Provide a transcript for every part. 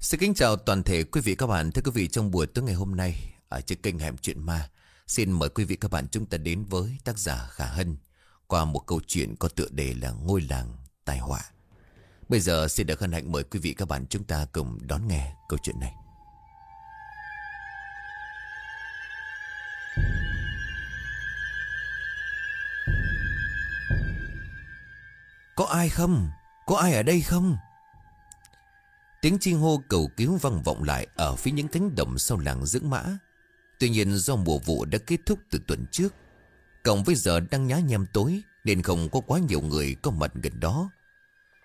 Xin kính chào toàn thể quý vị các bạn. Thưa quý vị trong buổi tối ngày hôm nay ở trên kênh Hẻm Chuyện Ma, xin mời quý vị các bạn chúng ta đến với tác giả Khả Hân qua một câu chuyện có tựa đề là Ngôi làng tai họa. Bây giờ xin được hân hạnh mời quý vị các bạn chúng ta cùng đón nghe câu chuyện này. Có ai không? Có ai ở đây không? Tiếng chi hô cầu cứu vang vọng lại ở phía những cánh đồng sau làng dưỡng mã. Tuy nhiên do mùa vụ đã kết thúc từ tuần trước, cộng với giờ đang nhá nhem tối nên không có quá nhiều người có mặt gần đó.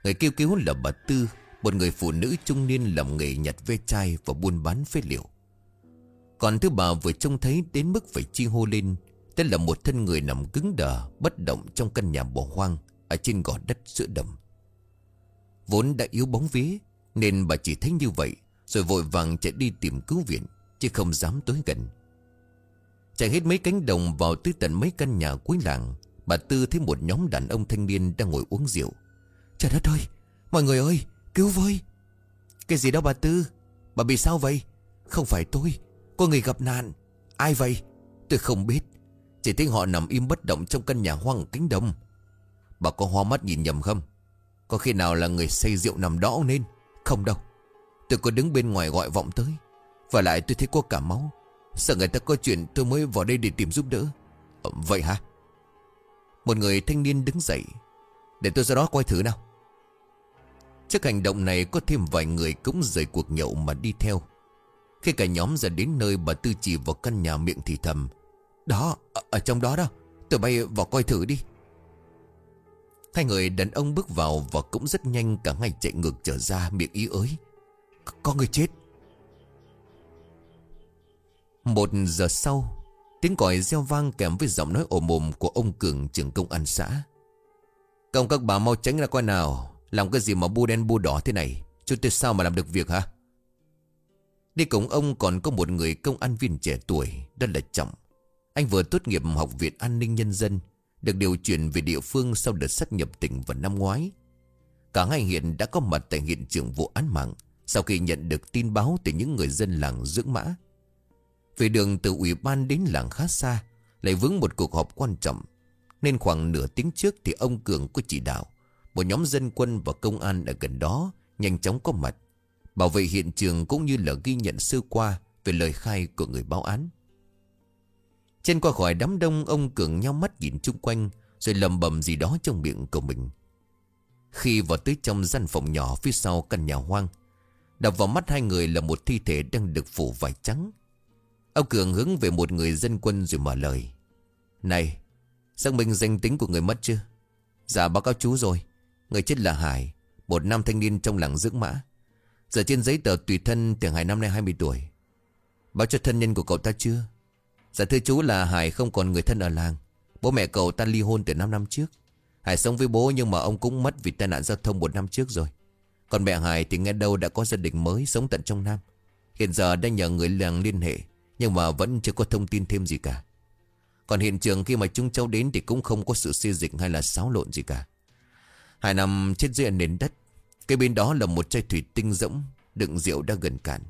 Người kêu cứu là bà Tư, một người phụ nữ trung niên làm nghề nhặt ve chai và buôn bán phế liệu. Còn thứ bà vừa trông thấy đến mức phải chi hô lên, đó là một thân người nằm cứng đờ, bất động trong căn nhà bỏ hoang ở trên gò đất giữa đầm. Vốn đã yếu bóng vía, nên bà chỉ thấy như vậy, Rồi vội vàng chạy đi tìm cứu viện, Chứ không dám tới gần. Chạy hết mấy cánh đồng vào tới tận mấy căn nhà cuối làng, Bà Tư thấy một nhóm đàn ông thanh niên đang ngồi uống rượu. Trời đất ơi, Mọi người ơi, cứu với! Cái gì đó bà Tư? Bà bị sao vậy? Không phải tôi, Có người gặp nạn. Ai vậy? Tôi không biết. Chỉ thấy họ nằm im bất động trong căn nhà hoang cánh đồng. Bà có hoa mắt nhìn nhầm không? Có khi nào là người say rượu nằm đó nên? Không đâu. Tôi có đứng bên ngoài gọi vọng tới. Và lại tôi thấy có cả máu. Sợ người ta có chuyện tôi mới vào đây để tìm giúp đỡ. Ờ, Vậy hả? Một người thanh niên đứng dậy. Để tôi ra đó coi thử nào. Trước hành động này có thêm vài người cũng rời cuộc nhậu mà đi theo. Khi cả nhóm ra đến nơi bà Tư chỉ vào căn nhà miệng thì thầm. Đó, ở, ở trong đó đó. Tôi bay vào coi thử đi. Hai người đàn ông bước vào và cũng rất nhanh cả ngày chạy ngược trở ra miệng ý ới. Có người chết. Một giờ sau, tiếng còi reo vang kèm với giọng nói ồm ồm của ông Cường trưởng công an xã. Công các bà mau tránh ra coi nào, làm cái gì mà bu đen bu đỏ thế này, chú tôi sao mà làm được việc hả? Đi cùng ông còn có một người công an viên trẻ tuổi, đó là Trọng. Anh vừa tốt nghiệp học viện an ninh nhân dân, được điều chuyển về địa phương sau đợt sát nhập tỉnh vào năm ngoái. Cả hai hiện đã có mặt tại hiện trường vụ án mạng sau khi nhận được tin báo từ những người dân làng dưỡng mã. Về đường từ ủy ban đến làng khá xa, lại vướng một cuộc họp quan trọng. Nên khoảng nửa tiếng trước thì ông Cường có chỉ đạo, một nhóm dân quân và công an ở gần đó nhanh chóng có mặt, bảo vệ hiện trường cũng như là ghi nhận sơ qua về lời khai của người báo án. Trên qua khỏi đám đông, ông Cường nhau mắt nhìn chung quanh, Rồi lầm bầm gì đó trong miệng của mình. Khi vào tới trong gian phòng nhỏ phía sau căn nhà hoang, Đập vào mắt hai người là một thi thể đang được phủ vải trắng. Ông Cường hướng về một người dân quân rồi mở lời. Này, Xác minh danh tính của người mất chưa? Dạ báo cáo chú rồi. Người chết là Hải, Một nam thanh niên trong làng dưỡng mã. Giờ trên giấy tờ tùy thân tưởng Hải năm nay 20 tuổi. Báo cho thân nhân của cậu ta chưa? Dạ thưa chú là Hải không còn người thân ở làng. Bố mẹ cậu ta ly hôn từ 5 năm trước. Hải sống với bố nhưng mà ông cũng mất vì tai nạn giao thông một năm trước rồi. Còn mẹ Hải thì nghe đâu đã có gia đình mới sống tận trong Nam. Hiện giờ đang nhờ người làng liên hệ, Nhưng mà vẫn chưa có thông tin thêm gì cả. Còn hiện trường khi mà chúng cháu đến Thì cũng không có sự xê dịch hay là xáo lộn gì cả. Hải nằm chết dưới nền đất, Cái bên đó là một chai thủy tinh rỗng, Đựng rượu đã gần cạn.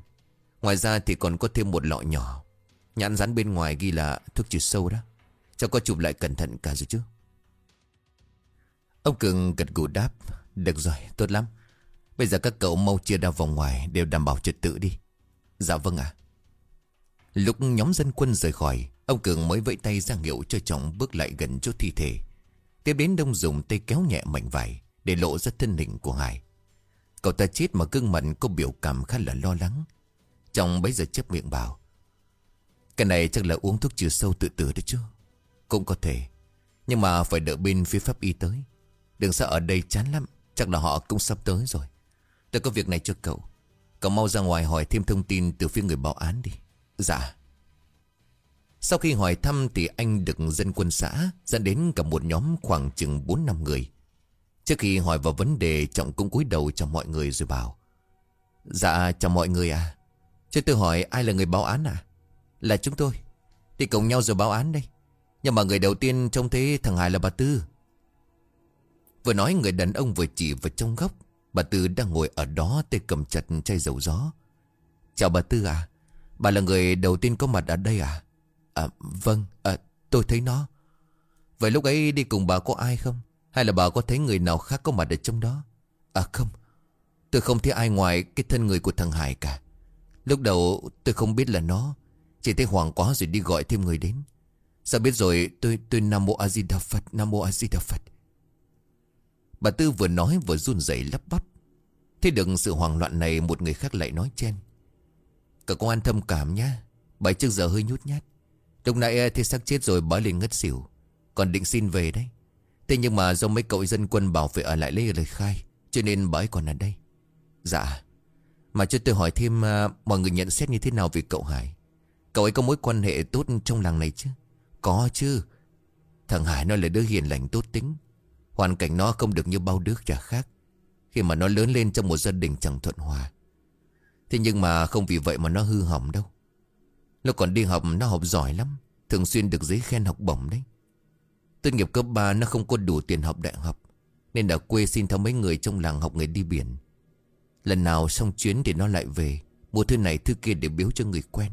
Ngoài ra thì còn có thêm một lọ nhỏ. Nhãn rắn bên ngoài ghi là thuốc trừ sâu đó. Cho có chụp lại cẩn thận cả rồi chứ. Ông Cường gật gù đáp, Được rồi, tốt lắm. Bây giờ các cậu mau chia ra vòng ngoài Đều đảm bảo trật tự đi. Dạ vâng ạ. Lúc nhóm dân quân rời khỏi, Ông Cường mới vẫy tay ra hiệu cho chồng bước lại gần chỗ thi thể. Tiếp đến đông dùng tay kéo nhẹ mảnh vải Để lộ ra thân hình của Hải. Cậu ta chết mà gương mặt có biểu cảm khá là lo lắng. Chồng bấy giờ chấp miệng bảo cái này chắc là uống thuốc trừ sâu tự tử đấy chứ. Cũng có thể. Nhưng mà phải đợi bên phía pháp y tới. Đừng sợ ở đây chán lắm. Chắc là họ cũng sắp tới rồi. Tôi có việc này cho cậu. Cậu mau ra ngoài hỏi thêm thông tin từ phía người báo án đi. Dạ. Sau khi hỏi thăm thì anh được dân quân xã Dẫn đến cả một nhóm khoảng chừng 4 năm người. Trước khi hỏi vào vấn đề Trọng cũng cúi đầu cho mọi người rồi bảo. Dạ chào mọi người à Cho tôi hỏi ai là người báo án à là chúng tôi. Thì cùng nhau rồi báo án đây. Nhưng mà người đầu tiên trông thấy thằng Hải là bà Tư. Vừa nói người đàn ông vừa chỉ vào trong góc. Bà Tư đang ngồi ở đó tay cầm chặt chai dầu gió. Chào bà Tư à Bà là người đầu tiên có mặt ở đây à? À vâng à, Tôi thấy nó. Vậy lúc ấy đi cùng bà có ai không? Hay là bà có thấy người nào khác có mặt ở trong đó? À không. Tôi không thấy ai ngoài cái thân người của thằng Hải cả. Lúc đầu tôi không biết là nó. Chỉ thấy hoảng quá rồi đi gọi thêm người đến. Sao biết rồi tôi tôi Nam Mô A Di Đà Phật, Nam Mô A Di Đà Phật. Bà Tư vừa nói vừa run rẩy lắp bắp. Thế đừng sự hoảng loạn này Một người khác lại nói chen. Cả công an thâm cảm nhá, Bà trước giờ hơi nhút nhát. Lúc nãy à, thì xác chết rồi bà liền ngất xỉu. Còn định xin về đấy. Thế nhưng mà do mấy cậu dân quân bảo phải ở lại lấy lời khai, Cho nên bà ấy còn ở đây. Dạ Mà cho tôi hỏi thêm à, Mọi người nhận xét như thế nào về cậu Hải? Cậu ấy có mối quan hệ tốt trong làng này chứ? Có chứ. Thằng Hải nó là đứa hiền lành tốt tính. Hoàn cảnh nó không được như bao đứa trẻ khác. Khi mà nó lớn lên trong một gia đình chẳng thuận hòa. Thế nhưng mà không vì vậy mà nó hư hỏng đâu. Nó còn đi học, nó học giỏi lắm. Thường xuyên được giấy khen học bổng đấy. Tốt nghiệp cấp 3 nó không có đủ tiền học đại học. Nên ở quê xin theo mấy người trong làng học nghề đi biển. Lần nào xong chuyến thì nó lại về, Mua thứ này thứ kia để biếu cho người quen.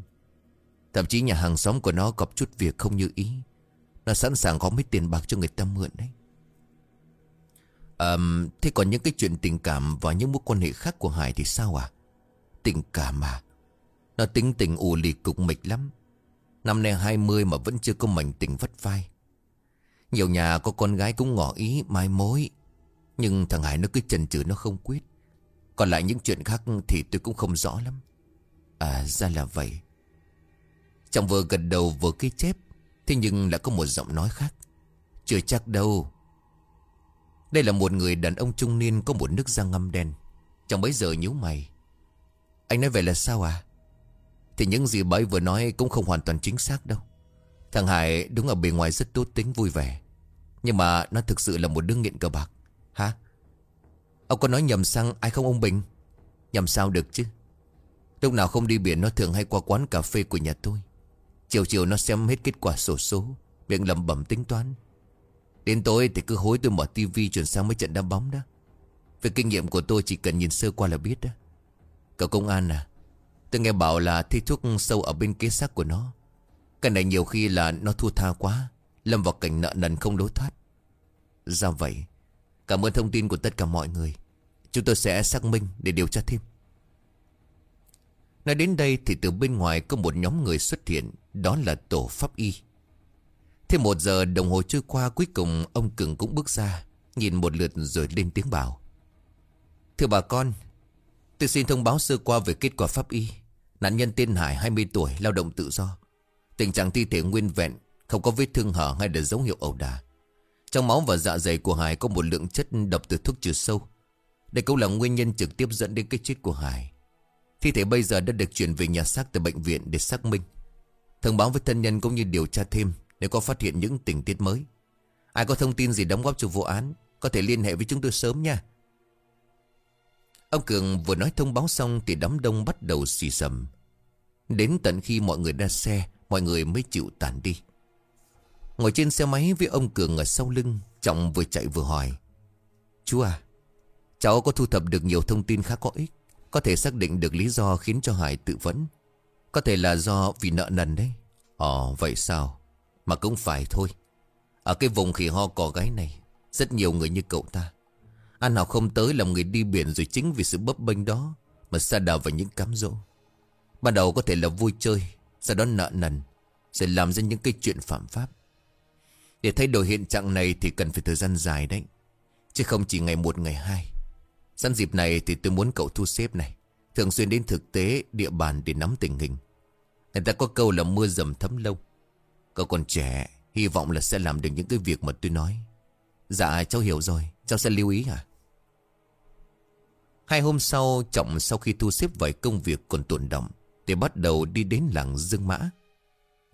Thậm chí nhà hàng xóm của nó gặp chút việc không như ý. Nó sẵn sàng có mấy tiền bạc cho người ta mượn đấy. À, Thế còn những cái chuyện tình cảm Và những mối quan hệ khác của Hải thì sao à Tình cảm à? Nó tính tình ù lì cục mịch lắm. Năm nay 20 mà vẫn chưa có mảnh tình vất vai. Nhiều nhà có con gái cũng ngỏ ý mai mối. Nhưng thằng Hải nó cứ chần chừ nó không quyết. Còn lại những chuyện khác thì tôi cũng không rõ lắm. À ra là vậy. Chồng vừa gật đầu vừa ký chép. Thế nhưng lại có một giọng nói khác. Chưa chắc đâu. Đây là một người đàn ông trung niên Có một nước da ngâm đen. Chồng bấy giờ nhíu mày. Anh nói vậy là sao à Thì những gì bấy vừa nói cũng không hoàn toàn chính xác đâu. Thằng Hải đúng ở bề ngoài rất tốt tính, vui vẻ. Nhưng mà nó thực sự là một đứa nghiện cờ bạc. Hả? Ông có nói nhầm sang ai không ông Bình? Nhầm sao được chứ? Lúc nào không đi biển, nó thường hay qua quán cà phê của nhà tôi. Chiều chiều nó xem hết kết quả sổ số, Miệng lầm bẩm tính toán. Đến tối thì cứ hối tôi mở tivi chuyển sang mấy trận đá bóng đó. Về kinh nghiệm của tôi chỉ cần nhìn sơ qua là biết đó. Cậu công an à Tôi nghe bảo là thi thuốc sâu ở bên kế xác của nó. Cái này nhiều khi là nó thua tha quá, Lâm vào cảnh nợ nần không lối thoát. Ra vậy, Cảm ơn thông tin của tất cả mọi người. Chúng tôi sẽ xác minh để điều tra thêm. Nói đến đây thì từ bên ngoài có một nhóm người xuất hiện. Đó là tổ pháp y. Thêm một giờ đồng hồ trôi qua, Cuối cùng ông cường cũng bước ra, Nhìn một lượt rồi lên tiếng bảo. Thưa bà con, Tôi xin thông báo sơ qua về kết quả pháp y. Nạn nhân tên Hải 20 tuổi, Lao động tự do. Tình trạng thi thể nguyên vẹn, Không có vết thương hở hay là dấu hiệu ẩu đả. Trong máu và dạ dày của Hải Có một lượng chất độc từ thuốc trừ sâu. Đây cũng là nguyên nhân trực tiếp dẫn đến cái chết của Hải. Thi thể bây giờ đã được chuyển về nhà xác từ bệnh viện để xác minh. Thông báo với thân nhân cũng như điều tra thêm Nếu có phát hiện những tình tiết mới. Ai có thông tin gì đóng góp cho vụ án, Có thể liên hệ với chúng tôi sớm nha. Ông Cường vừa nói thông báo xong Thì đám đông bắt đầu xì xầm. Đến tận khi mọi người ra xe, Mọi người mới chịu tàn đi. Ngồi trên xe máy với ông Cường ở sau lưng, Trọng vừa chạy vừa hỏi. Chú à Cháu có thu thập được nhiều thông tin khá có ích, có thể xác định được lý do khiến cho Hải tự vấn có thể là do vì nợ nần đấy. Ồ vậy sao? Mà cũng phải thôi. Ở cái vùng khỉ ho cò gái này, Rất nhiều người như cậu ta. Ăn nào không tới làm người đi biển Rồi chính vì sự bấp bênh đó Mà xa đào vào những cám dỗ. Ban đầu có thể là vui chơi, Sau đó nợ nần, Sẽ làm ra những cái chuyện phạm pháp. Để thay đổi hiện trạng này Thì cần phải thời gian dài đấy. Chứ không chỉ ngày một, ngày hai. Sẵn dịp này thì tôi muốn cậu thu xếp này. Thường xuyên đến thực tế, địa bàn để nắm tình hình. Người ta có câu là mưa dầm thấm lâu. Cậu còn trẻ, Hy vọng là sẽ làm được những cái việc mà tôi nói. Dạ cháu hiểu rồi. Cháu sẽ lưu ý à Hai hôm sau, Trọng sau khi thu xếp vài công việc còn tồn động Thì bắt đầu đi đến làng Dương Mã.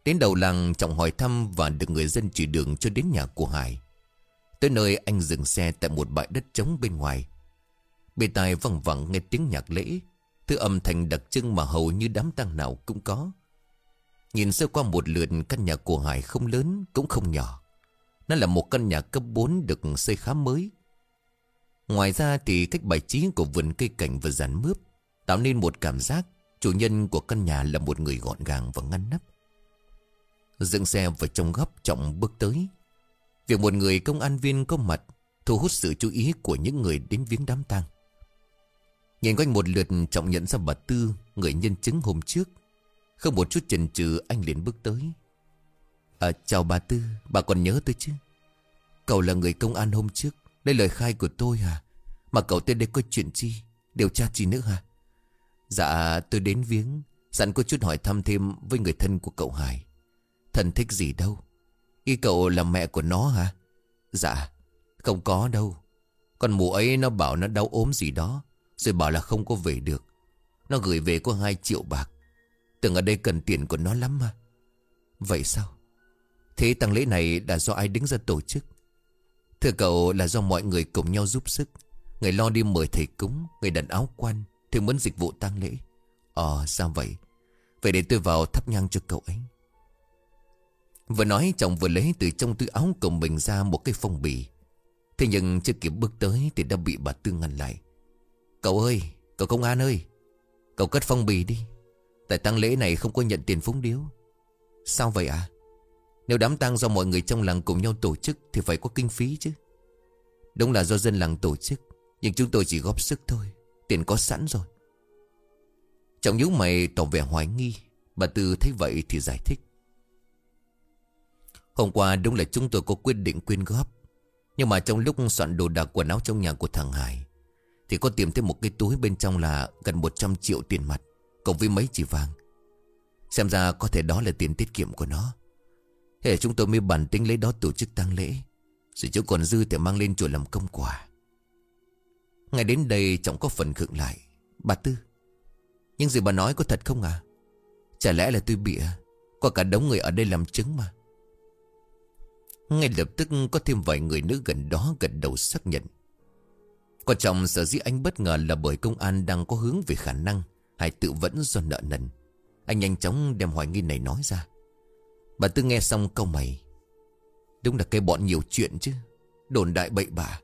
Đến đầu làng, Trọng hỏi thăm Và được người dân chỉ đường cho đến nhà của Hải. Tới nơi, anh dừng xe Tại một bãi đất trống bên ngoài. Bên tai văng vẳng nghe tiếng nhạc lễ. Thứ âm thanh đặc trưng mà hầu như đám tang nào cũng có. Nhìn sơ qua một lượt căn nhà của Hải không lớn, cũng không nhỏ. Nó là một căn nhà cấp 4 được xây khá mới. Ngoài ra thì cách bài trí của vườn cây cảnh và giàn mướp Tạo nên một cảm giác Chủ nhân của căn nhà là một người gọn gàng và ngăn nắp. Dựng xe vào trong góc trọng bước tới. Việc một người công an viên có mặt Thu hút sự chú ý của những người đến viếng đám tang. Nhìn quanh một lượt trọng nhận ra bà Tư, Người nhân chứng hôm trước. Không một chút chần chừ, anh liền bước tới. À chào bà Tư, Bà còn nhớ tôi chứ? Cậu là người công an hôm trước Đây lời khai của tôi à Mà cậu tên đây có chuyện chi? Điều tra chi nữa hả? Dạ tôi đến viếng, Sẵn có chút hỏi thăm thêm với người thân của cậu Hải. Thân thích gì đâu? Y cậu là mẹ của nó hả? Dạ Không có đâu. Con mụ ấy nó bảo nó đau ốm gì đó. Rồi bảo là không có về được. Nó gửi về có 2 triệu bạc. Tưởng ở đây cần tiền của nó lắm mà. Vậy sao? Thế tăng lễ này đã do ai đứng ra tổ chức? Thưa cậu là do mọi người cùng nhau giúp sức. Người lo đi mời thầy cúng, Người đàn áo quan, Thì muốn dịch vụ tang lễ. Ờ sao vậy? Vậy để tôi vào thắp nhang cho cậu ấy. Vừa nói, chồng vừa lấy từ trong túi áo của mình ra một cái phong bì. Thế nhưng chưa kịp bước tới Thì đã bị bà Tư ngăn lại. Cậu ơi, Cậu công an ơi, Cậu cất phong bì đi. Tại tang lễ này không có nhận tiền phúng điếu. Sao vậy à Nếu đám tang do mọi người trong làng cùng nhau tổ chức Thì phải có kinh phí chứ. Đúng là do dân làng tổ chức, Nhưng chúng tôi chỉ góp sức thôi, Tiền có sẵn rồi. Trọng nhíu mày tỏ vẻ hoài nghi, Bà Tư thấy vậy thì giải thích. Hôm qua đúng là chúng tôi có quyết định quyên góp, Nhưng mà trong lúc soạn đồ đạc quần áo trong nhà của thằng Hải thì có tìm thấy một cái túi bên trong là gần 100 triệu tiền mặt, Cộng với mấy chỉ vàng. Xem ra có thể đó là tiền tiết kiệm của nó. Thế chúng tôi mới bản tính lấy đó tổ chức tang lễ. Rồi chứ còn dư thì mang lên chùa làm công quả. Ngày đến đây trọng có phần khựng lại. Bà Tư Nhưng gì bà nói có thật không à Chả lẽ là tôi bịa, Có cả đống người ở đây làm chứng mà. Ngay lập tức có thêm vài người nữ gần đó gật đầu xác nhận. Quan trọng sở dĩ anh bất ngờ là bởi công an đang có hướng về khả năng Hải tự vẫn do nợ nần. Anh nhanh chóng đem hoài nghi này nói ra. Bà Tư nghe xong câu mày. Đúng là cái bọn nhiều chuyện chứ. Đồn đại bậy bạ.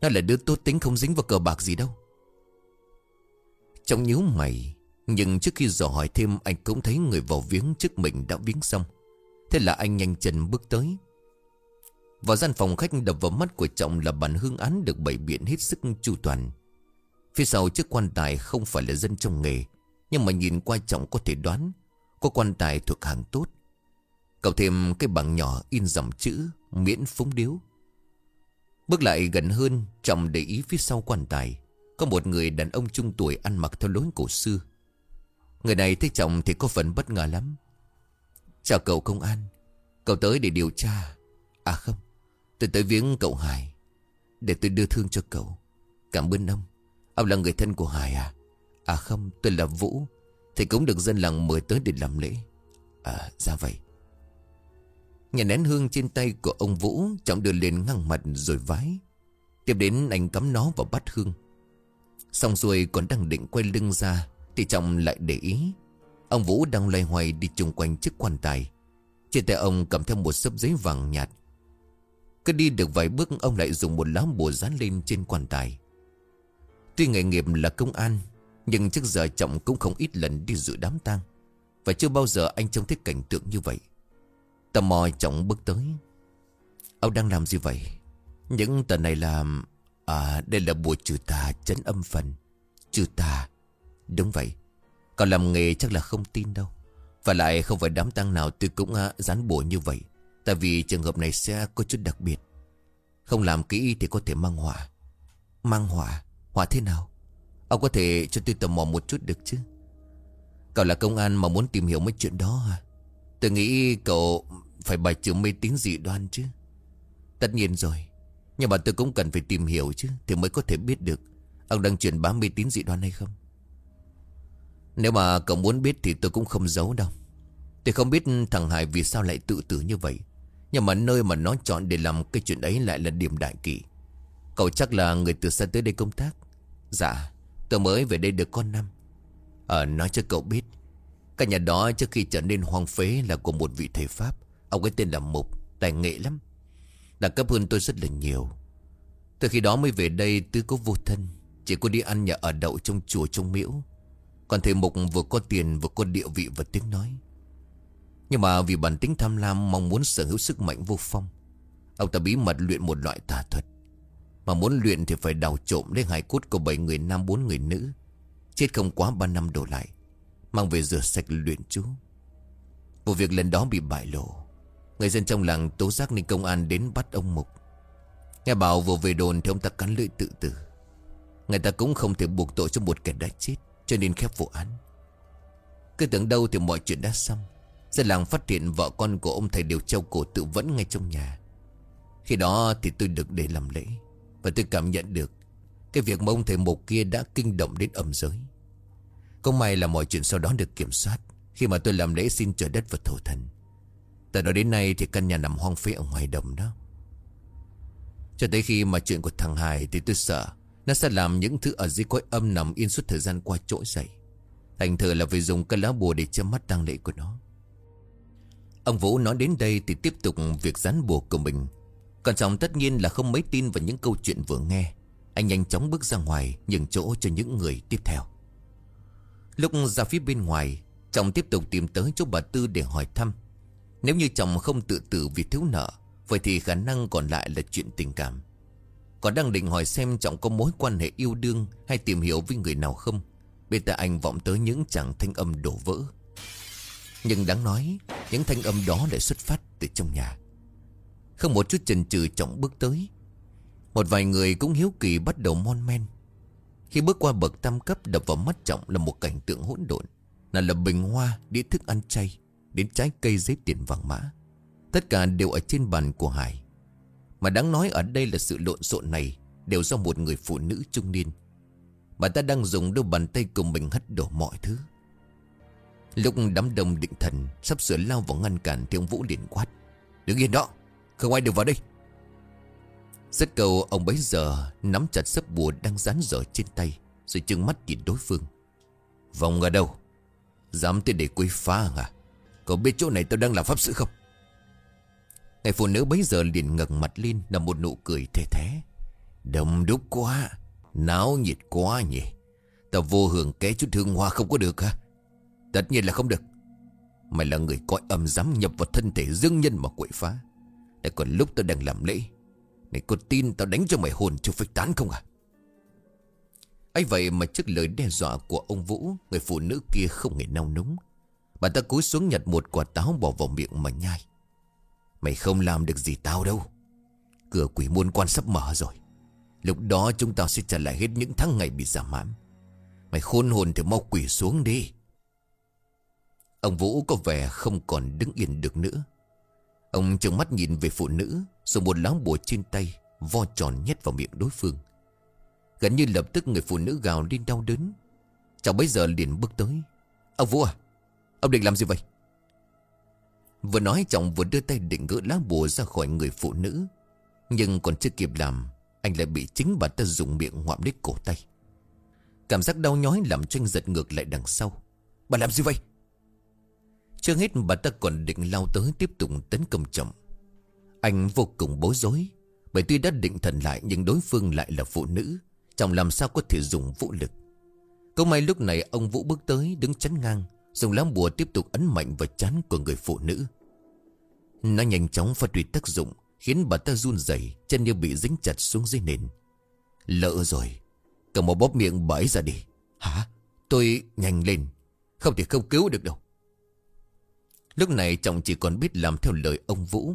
Nó là đứa tốt tính không dính vào cờ bạc gì đâu. Trong nhíu mày, Nhưng trước khi dò hỏi thêm, Anh cũng thấy người vào viếng trước mình đã viếng xong. Thế là anh nhanh chân bước tới vào gian phòng khách đập vào mắt của Trọng là bản hương án được bày biện hết sức chu toàn. Phía sau chiếc quan tài không phải là dân trong nghề, nhưng mà nhìn qua Trọng có thể đoán, có quan tài thuộc hàng tốt. Cậu thêm cái bảng nhỏ in dòng chữ miễn phúng điếu. Bước lại gần hơn, Trọng để ý phía sau quan tài, có một người đàn ông trung tuổi ăn mặc theo lối cổ xưa. Người này thấy Trọng thì có phần bất ngờ lắm. Chào cậu công an, cậu tới để điều tra. À không, Tôi tới viếng cậu Hải, Để tôi đưa thương cho cậu. Cảm ơn ông. Ông là người thân của Hải à? À không, tôi là Vũ, Thì cũng được dân làng mời tới để làm lễ. À ra vậy. Nhà nén hương trên tay của ông Vũ, Trọng đưa lên ngang mặt rồi vái. Tiếp đến anh cắm nó vào bát hương. Xong rồi còn đang định quay lưng ra, Thì Trọng lại để ý. Ông Vũ đang loay hoay đi chung quanh chiếc quan tài. Trên tay ông cầm theo một sấp giấy vàng nhạt cứ đi được vài bước, ông lại dùng một lá bùa dán lên trên quan tài. Tuy nghề nghiệp là công an, Nhưng trước giờ Trọng cũng không ít lần đi dự đám tang, Và chưa bao giờ anh trông thấy cảnh tượng như vậy. Tò mò Trọng bước tới. Ông đang làm gì vậy? Những tờ này là À đây là bùa trừ tà chấn âm phần. Trừ tà. Đúng vậy. Còn làm nghề chắc là không tin đâu. Và lại không phải đám tang nào tôi cũng à, dán bùa như vậy. Tại vì trường hợp này sẽ có chút đặc biệt. Không làm kỹ thì có thể mang họa. Mang họa? Họa thế nào? Ông có thể cho tôi tò mò một chút được chứ? Cậu là công an mà muốn tìm hiểu mấy chuyện đó à Tôi nghĩ cậu phải bài trừ mê tín dị đoan chứ. Tất nhiên rồi. Nhưng mà tôi cũng cần phải tìm hiểu chứ, Thì mới có thể biết được Ông đang truyền bá mê tín dị đoan hay không. Nếu mà cậu muốn biết thì tôi cũng không giấu đâu. Tôi không biết thằng Hải vì sao lại tự tử như vậy nhưng mà nơi mà nó chọn để làm cái chuyện ấy lại là điểm đại kỷ. Cậu chắc là người từ xa tới đây công tác. Dạ Tôi mới về đây được con năm. Ờ nói cho cậu biết, Căn nhà đó trước khi trở nên hoang phế là của một vị thầy Pháp. Ông ấy tên là Mục, Tài nghệ lắm. Đẳng cấp hơn tôi rất là nhiều. Từ khi đó mới về đây Tư có vô thân, Chỉ có đi ăn nhà ở đậu trong chùa trong miễu. Còn thầy Mục vừa có tiền, Vừa có địa vị và tiếng nói. Nhưng mà vì bản tính tham lam, Mong muốn sở hữu sức mạnh vô phong. Ông ta bí mật luyện một loại tà thuật. Mà muốn luyện thì phải đào trộm Lấy hài cốt của bảy người nam, bốn người nữ. Chết không quá ba năm đổ lại, Mang về rửa sạch luyện chú. Vụ việc lần đó bị bại lộ. Người dân trong làng tố giác nên công an đến bắt ông Mục. Nghe bảo vừa về đồn thì ông ta cắn lưỡi tự tử. Người ta cũng không thể buộc tội cho một kẻ đã chết, Cho nên khép vụ án. Cứ tưởng đâu thì mọi chuyện đã xong. Dân làng phát hiện vợ con của ông thầy đều treo cổ tự vẫn ngay trong nhà. Khi đó thì tôi được để làm lễ Và tôi cảm nhận được Cái việc mà ông thầy mục kia đã kinh động đến âm giới. Không may là mọi chuyện sau đó được kiểm soát Khi mà tôi làm lễ xin trời đất và thổ thần. Từ đó đến nay thì căn nhà nằm hoang phế ở ngoài đồng đó. Cho tới khi mà chuyện của thằng Hải thì tôi sợ Nó sẽ làm những thứ ở dưới cõi âm nằm yên suốt thời gian qua trỗi dậy. Thành thử là phải dùng cái lá bùa để che mắt tang lễ của nó. Ông Vũ nói đến đây thì tiếp tục việc dán buộc của mình. Còn chồng tất nhiên là không mấy tin vào những câu chuyện vừa nghe. Anh nhanh chóng bước ra ngoài, Nhường chỗ cho những người tiếp theo. Lúc ra phía bên ngoài Chồng tiếp tục tìm tới chỗ bà Tư để hỏi thăm. Nếu như chồng không tự tử vì thiếu nợ, Vậy thì khả năng còn lại là chuyện tình cảm. Còn đang định hỏi xem chồng có mối quan hệ yêu đương Hay tìm hiểu với người nào không, Bên tai anh vọng tới những chàng thanh âm đổ vỡ. Nhưng đáng nói Những thanh âm đó lại xuất phát từ trong nhà. Không một chút chần chừ Trọng bước tới Một vài người cũng hiếu kỳ bắt đầu mon men. Khi bước qua bậc tam cấp Đập vào mắt Trọng là một cảnh tượng hỗn độn Là là bình hoa, đĩa thức ăn chay Đến trái cây giấy tiền vàng mã. Tất cả đều ở trên bàn của Hải. Mà đáng nói ở đây là sự lộn xộn này Đều do một người phụ nữ trung niên. Bà ta đang dùng đôi bàn tay của mình hất đổ mọi thứ. Lúc đám đông định thần, Sắp sửa lao vào ngăn cản Thì ông Vũ liền quát. Đứng yên đó, Không ai được vào đây. Rất cầu ông bấy giờ Nắm chặt sấp bùa đang dán dở trên tay, Rồi trừng mắt nhìn đối phương. Vòng ở đâu? Dám tới để quấy phá à Cậu biết chỗ này tôi đang làm pháp sự không? Người phụ nữ bấy giờ liền ngẩng mặt lên Là một nụ cười thề thế Đông đúc quá, Náo nhiệt quá nhỉ? Ta vô hưởng ké chút hương hoa không có được hả? Tất nhiên là không được. Mày là người coi âm dám nhập vào thân thể dương nhân mà quậy phá. Để còn lúc tao đang làm lễ, Mày có tin tao đánh cho mày hồn cho phách tán không à? Ấy vậy mà trước lời đe dọa của ông Vũ, Người phụ nữ kia không hề nao núng. Bà ta cúi xuống nhặt một quả táo bỏ vào miệng mà nhai. Mày không làm được gì tao đâu. Cửa quỷ môn quan sắp mở rồi. Lúc đó chúng ta sẽ trả lại hết những tháng ngày bị giảm mãn. Mày khôn hồn thì mau quỷ xuống đi. Ông Vũ có vẻ không còn đứng yên được nữa. Ông trợn mắt nhìn về phụ nữ, Rồi một lá bùa trên tay, Vo tròn nhét vào miệng đối phương. Gần như lập tức người phụ nữ gào lên đau đớn. Cháu bấy giờ liền bước tới. Ông Vũ à Ông định làm gì vậy? Vừa nói chồng vừa đưa tay định gỡ lá bùa ra khỏi người phụ nữ. Nhưng còn chưa kịp làm, Anh lại bị chính bà ta dùng miệng ngoạm lấy cổ tay. Cảm giác đau nhói làm cho anh giật ngược lại đằng sau. Bà làm gì vậy? Chưa hết bà ta còn định lao tới tiếp tục tấn công chồng. Anh vô cùng bối rối, Bởi tuy đã định thần lại nhưng đối phương lại là phụ nữ, Chồng làm sao có thể dùng vũ lực. Câu may lúc này ông Vũ bước tới, đứng chắn ngang, Dùng lá bùa tiếp tục ấn mạnh vào chán của người phụ nữ. Nó nhanh chóng phát huy tác dụng, Khiến bà ta run rẩy, Chân như bị dính chặt xuống dưới nền. Lỡ rồi, Cầm một bóp miệng bà ra đi. Hả? Tôi nhanh lên. Không thể không cứu được đâu. Lúc này chồng chỉ còn biết làm theo lời ông Vũ.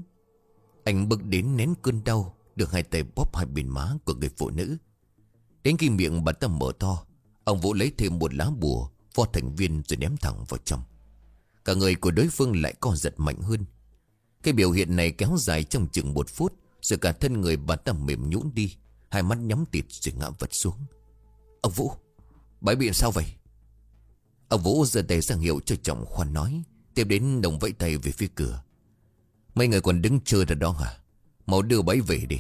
Anh bước đến nén cơn đau, Được hai tay bóp hai bên má của người phụ nữ. Đến khi miệng bà ta mở to, Ông Vũ lấy thêm một lá bùa Vo thành viên rồi ném thẳng vào trong. Cả người của đối phương lại co giật mạnh hơn. Cái biểu hiện này kéo dài trong chừng một phút, Rồi cả thân người bà ta mềm nhũn đi, Hai mắt nhắm tịt rồi ngã vật xuống. Ông Vũ Bãi biện sao vậy? Ông Vũ giơ tay sang hiệu cho chồng khoan nói. Tiếp đến đồng vẫy tay về phía cửa. Mấy người còn đứng chơi ra đó hả? Mau đưa bẫy về đi.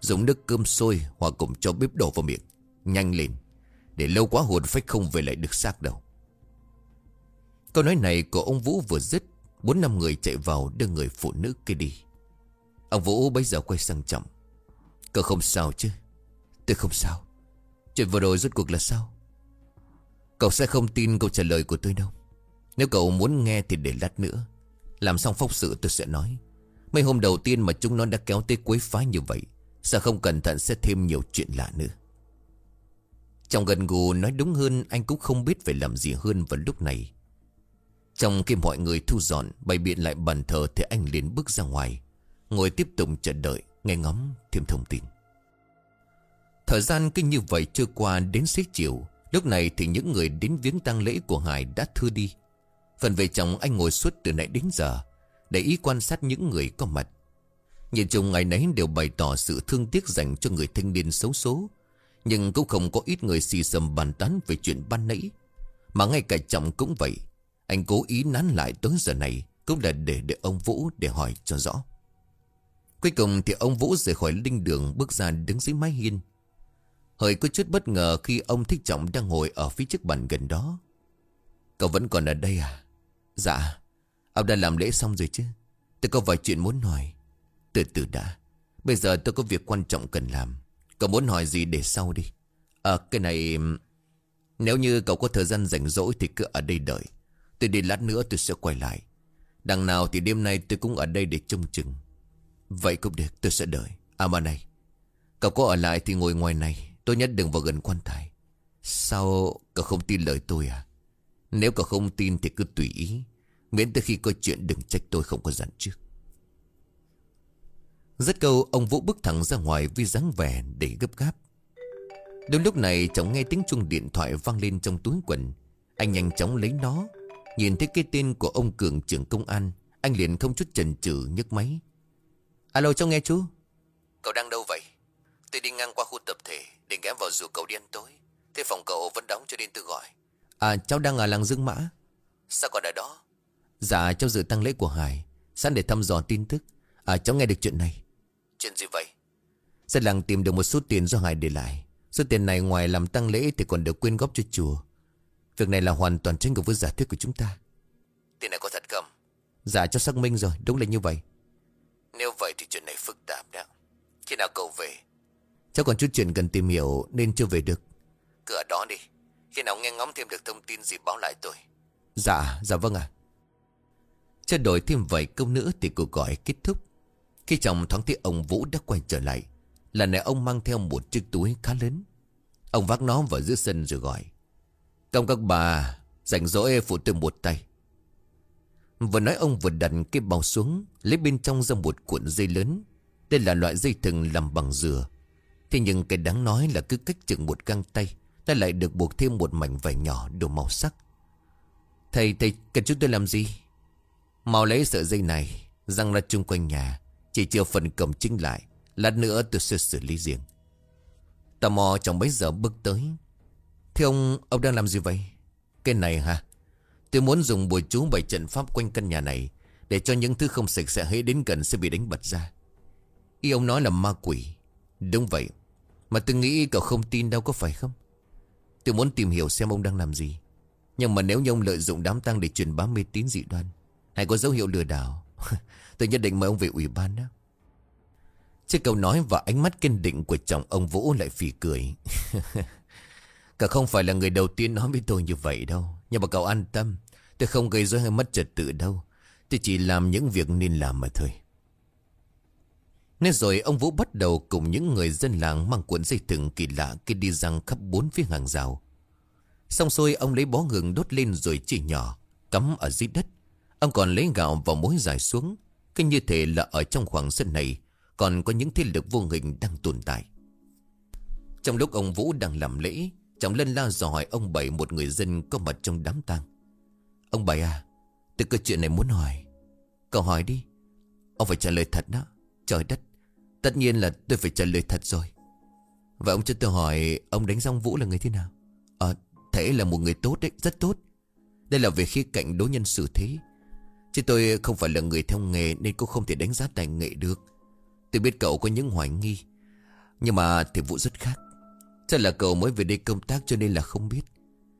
Dùng nước cơm sôi hoặc cùng cho bếp đổ vào miệng. Nhanh lên. Để lâu quá hồn phách không về lại được xác đâu. Câu nói này của ông Vũ vừa dứt, Bốn năm người chạy vào đưa người phụ nữ kia đi. Ông Vũ bây giờ quay sang trọng. Cậu không sao chứ? Tôi không sao. Chuyện vừa rồi rốt cuộc là sao? Cậu sẽ không tin câu trả lời của tôi đâu. Nếu cậu muốn nghe thì để lát nữa. Làm xong phóng sự tôi sẽ nói. Mấy hôm đầu tiên mà chúng nó đã kéo tới quấy phá như vậy, Sợ không cẩn thận sẽ thêm nhiều chuyện lạ nữa. Trong gần gù nói đúng hơn, Anh cũng không biết phải làm gì hơn vào lúc này. Trong khi mọi người thu dọn, Bày biện lại bàn thờ Thì anh liền bước ra ngoài, Ngồi tiếp tục chờ đợi, Nghe ngóng thêm thông tin. Thời gian cứ như vậy trôi qua đến xế chiều, Lúc này thì những người đến viếng tang lễ của Hải đã thưa đi. Phần về chồng anh ngồi suốt từ nãy đến giờ, Để ý quan sát những người có mặt. Nhìn chung ngày nấy đều bày tỏ sự thương tiếc dành cho người thanh niên xấu số, Nhưng cũng không có ít người xì xầm bàn tán về chuyện ban nãy. Mà ngay cả chồng cũng vậy, Anh cố ý nán lại tới giờ này Cũng là để để ông Vũ để hỏi cho rõ. Cuối cùng thì ông Vũ rời khỏi linh đường, Bước ra đứng dưới mái hiên. Hơi có chút bất ngờ khi ông Thích Trọng đang ngồi ở phía trước bàn gần đó. Cậu vẫn còn ở đây à? Dạ Ông đã làm lễ xong rồi chứ? Tôi có vài chuyện muốn hỏi. Từ từ đã, Bây giờ tôi có việc quan trọng cần làm. Cậu muốn hỏi gì để sau đi. À cái này, Nếu như cậu có thời gian rảnh rỗi Thì cứ ở đây đợi. Tôi đi lát nữa tôi sẽ quay lại. Đằng nào thì đêm nay tôi cũng ở đây để trông chừng. Vậy cũng được, tôi sẽ đợi. À mà này, Cậu có ở lại thì ngồi ngoài này. Tôi nhất đừng vào gần quan tài. Sao cậu không tin lời tôi à? Nếu cậu không tin thì cứ tùy ý. Miễn tới khi có chuyện đừng trách tôi không có dặn trước. Rất câu, ông Vũ bước thẳng ra ngoài Vì dáng vẻ để gấp gáp. Đúng lúc này chồng nghe tiếng chuông điện thoại vang lên trong túi quần. Anh nhanh chóng lấy nó. Nhìn thấy cái tên của ông Cường trưởng công an, Anh liền không chút chần chừ, nhấc máy. Alo, cháu nghe chú. Cậu đang đâu vậy? Tôi đi ngang qua khu tập thể để ghé vào rủ cậu đi ăn tối. Thế phòng cậu vẫn đóng cho nên tôi gọi. À cháu đang ở làng Dương Mã. Sao còn ở đó? Dạ cháu dự tăng lễ của Hải Sẵn để thăm dò tin tức. À cháu nghe được chuyện này. Chuyện gì vậy? Dân làng tìm được một số tiền do Hải để lại. Số tiền này ngoài làm tăng lễ Thì còn được quyên góp cho chùa. Việc này là hoàn toàn trái ngược với giả thuyết của chúng ta. Tiền này có thật không? Dạ cháu xác minh rồi đúng là như vậy. Nếu vậy thì chuyện này phức tạp đó. Khi nào cậu về? Cháu còn chút chuyện cần tìm hiểu nên chưa về được. Ở đó đi khi nào nghe ngóng thêm được thông tin gì báo lại tôi? Dạ, dạ vâng ạ. À. Cho đổi thêm vài câu nữa thì cuộc gọi kết thúc. Khi chồng thoáng thấy ông Vũ đã quay trở lại Lần này ông mang theo một chiếc túi khá lớn. Ông vác nó vào giữa sân rồi gọi. Công các bà Rảnh rỗi phụ tôi một tay. Vừa nói ông vừa đặt cái bao xuống Lấy bên trong ra một cuộn dây lớn. Đây là loại dây thừng làm bằng dừa. Thế nhưng cái đáng nói là cứ cách chừng một găng tay. Ta lại được buộc thêm một mảnh vải nhỏ đủ màu sắc. Thầy, thầy cần chúng tôi làm gì? Mau lấy sợi dây này Răng ra chung quanh nhà Chỉ chưa phần cổng chính lại Lát nữa tôi sẽ xử lý riêng. Tò mò trong bấy giờ bước tới. Thưa ông, ông đang làm gì vậy? Cái này hả? Tôi muốn dùng bùa chú bảy trận pháp quanh căn nhà này Để cho những thứ không sạch sẽ hễ đến gần sẽ bị đánh bật ra. Ý ông nói là ma quỷ. Đúng vậy. Mà tôi nghĩ cậu không tin đâu có phải không? Tôi muốn tìm hiểu xem ông đang làm gì Nhưng mà nếu như ông lợi dụng đám tang để truyền bá mê tín dị đoan, Hay có dấu hiệu lừa đảo, Tôi nhất định mời ông về ủy ban đó Chiếc câu nói và ánh mắt kiên định của chồng ông Vũ lại phì cười. Cả không phải là người đầu tiên nói với tôi như vậy đâu. Nhưng mà cậu an tâm. Tôi không gây rối hay mất trật tự đâu. Tôi chỉ làm những việc nên làm mà thôi. Nên rồi ông Vũ bắt đầu cùng những người dân làng mang cuộn dây thừng kỳ lạ kia đi răng khắp bốn phía hàng rào. Xong xuôi ông lấy bó gừng đốt lên rồi chỉ nhỏ, cắm ở dưới đất. Ông còn lấy gạo vào mối dài xuống. Cứ như thể là ở trong khoảng sân này còn có những thế lực vô hình đang tồn tại Trong lúc ông Vũ đang làm lễ Trọng Lân la dò hỏi ông Bảy một người dân có mặt trong đám tang Ông Bảy à Từ câu chuyện này muốn hỏi Cậu hỏi đi Ông phải trả lời thật đó Trời đất Tất nhiên là tôi phải trả lời thật rồi. Và ông cho tôi hỏi, Ông đánh giang Vũ là người thế nào? Ờ Thế là một người tốt đấy, Rất tốt. Đây là về khía cạnh đối nhân xử thế. Chứ tôi không phải là người theo nghề Nên cũng không thể đánh giá tài nghệ được. Tôi biết cậu có những hoài nghi, Nhưng mà thì vụ rất khác. Chắc là cậu mới về đây công tác cho nên là không biết.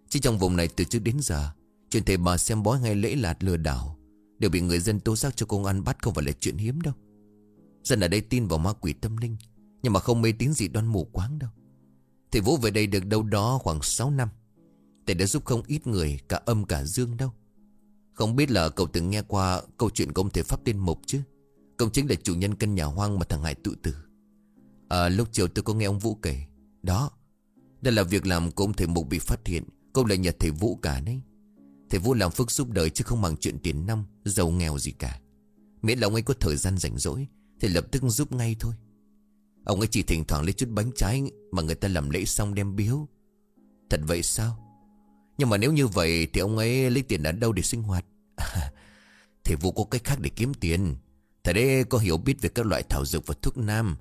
Chỉ trong vùng này từ trước đến giờ, Chuyện thầy bà xem bói hay lễ lạt lừa đảo, Đều bị người dân tố giác cho công an bắt không phải là chuyện hiếm đâu. Dân ở đây tin vào ma quỷ tâm linh, Nhưng mà không mê tín gì đoan mù quáng đâu. Thầy Vũ về đây được đâu đó khoảng 6 năm Thầy đã giúp không ít người, Cả âm cả dương đâu. Không biết là cậu từng nghe qua Câu chuyện công thể Pháp Tiên Mục chứ? Công chính là chủ nhân căn nhà hoang mà thằng Hải tự tử. À lúc chiều tôi có nghe ông Vũ kể, Đó, Đây là việc làm của ông thầy Mục bị phát hiện Công lại nhật thầy Vũ cả đấy. Thầy Vũ làm phước giúp đời chứ không bằng chuyện tiền năm, Giàu nghèo gì cả. Miễn là ông ấy có thời gian rảnh rỗi thì lập tức giúp ngay thôi. Ông ấy chỉ thỉnh thoảng lấy chút bánh trái Mà người ta làm lễ xong đem biếu. Thật vậy sao? Nhưng mà nếu như vậy thì ông ấy lấy tiền ở đâu để sinh hoạt? Thầy Vũ có cách khác để kiếm tiền. Thầy đấy có hiểu biết về các loại thảo dược và thuốc nam.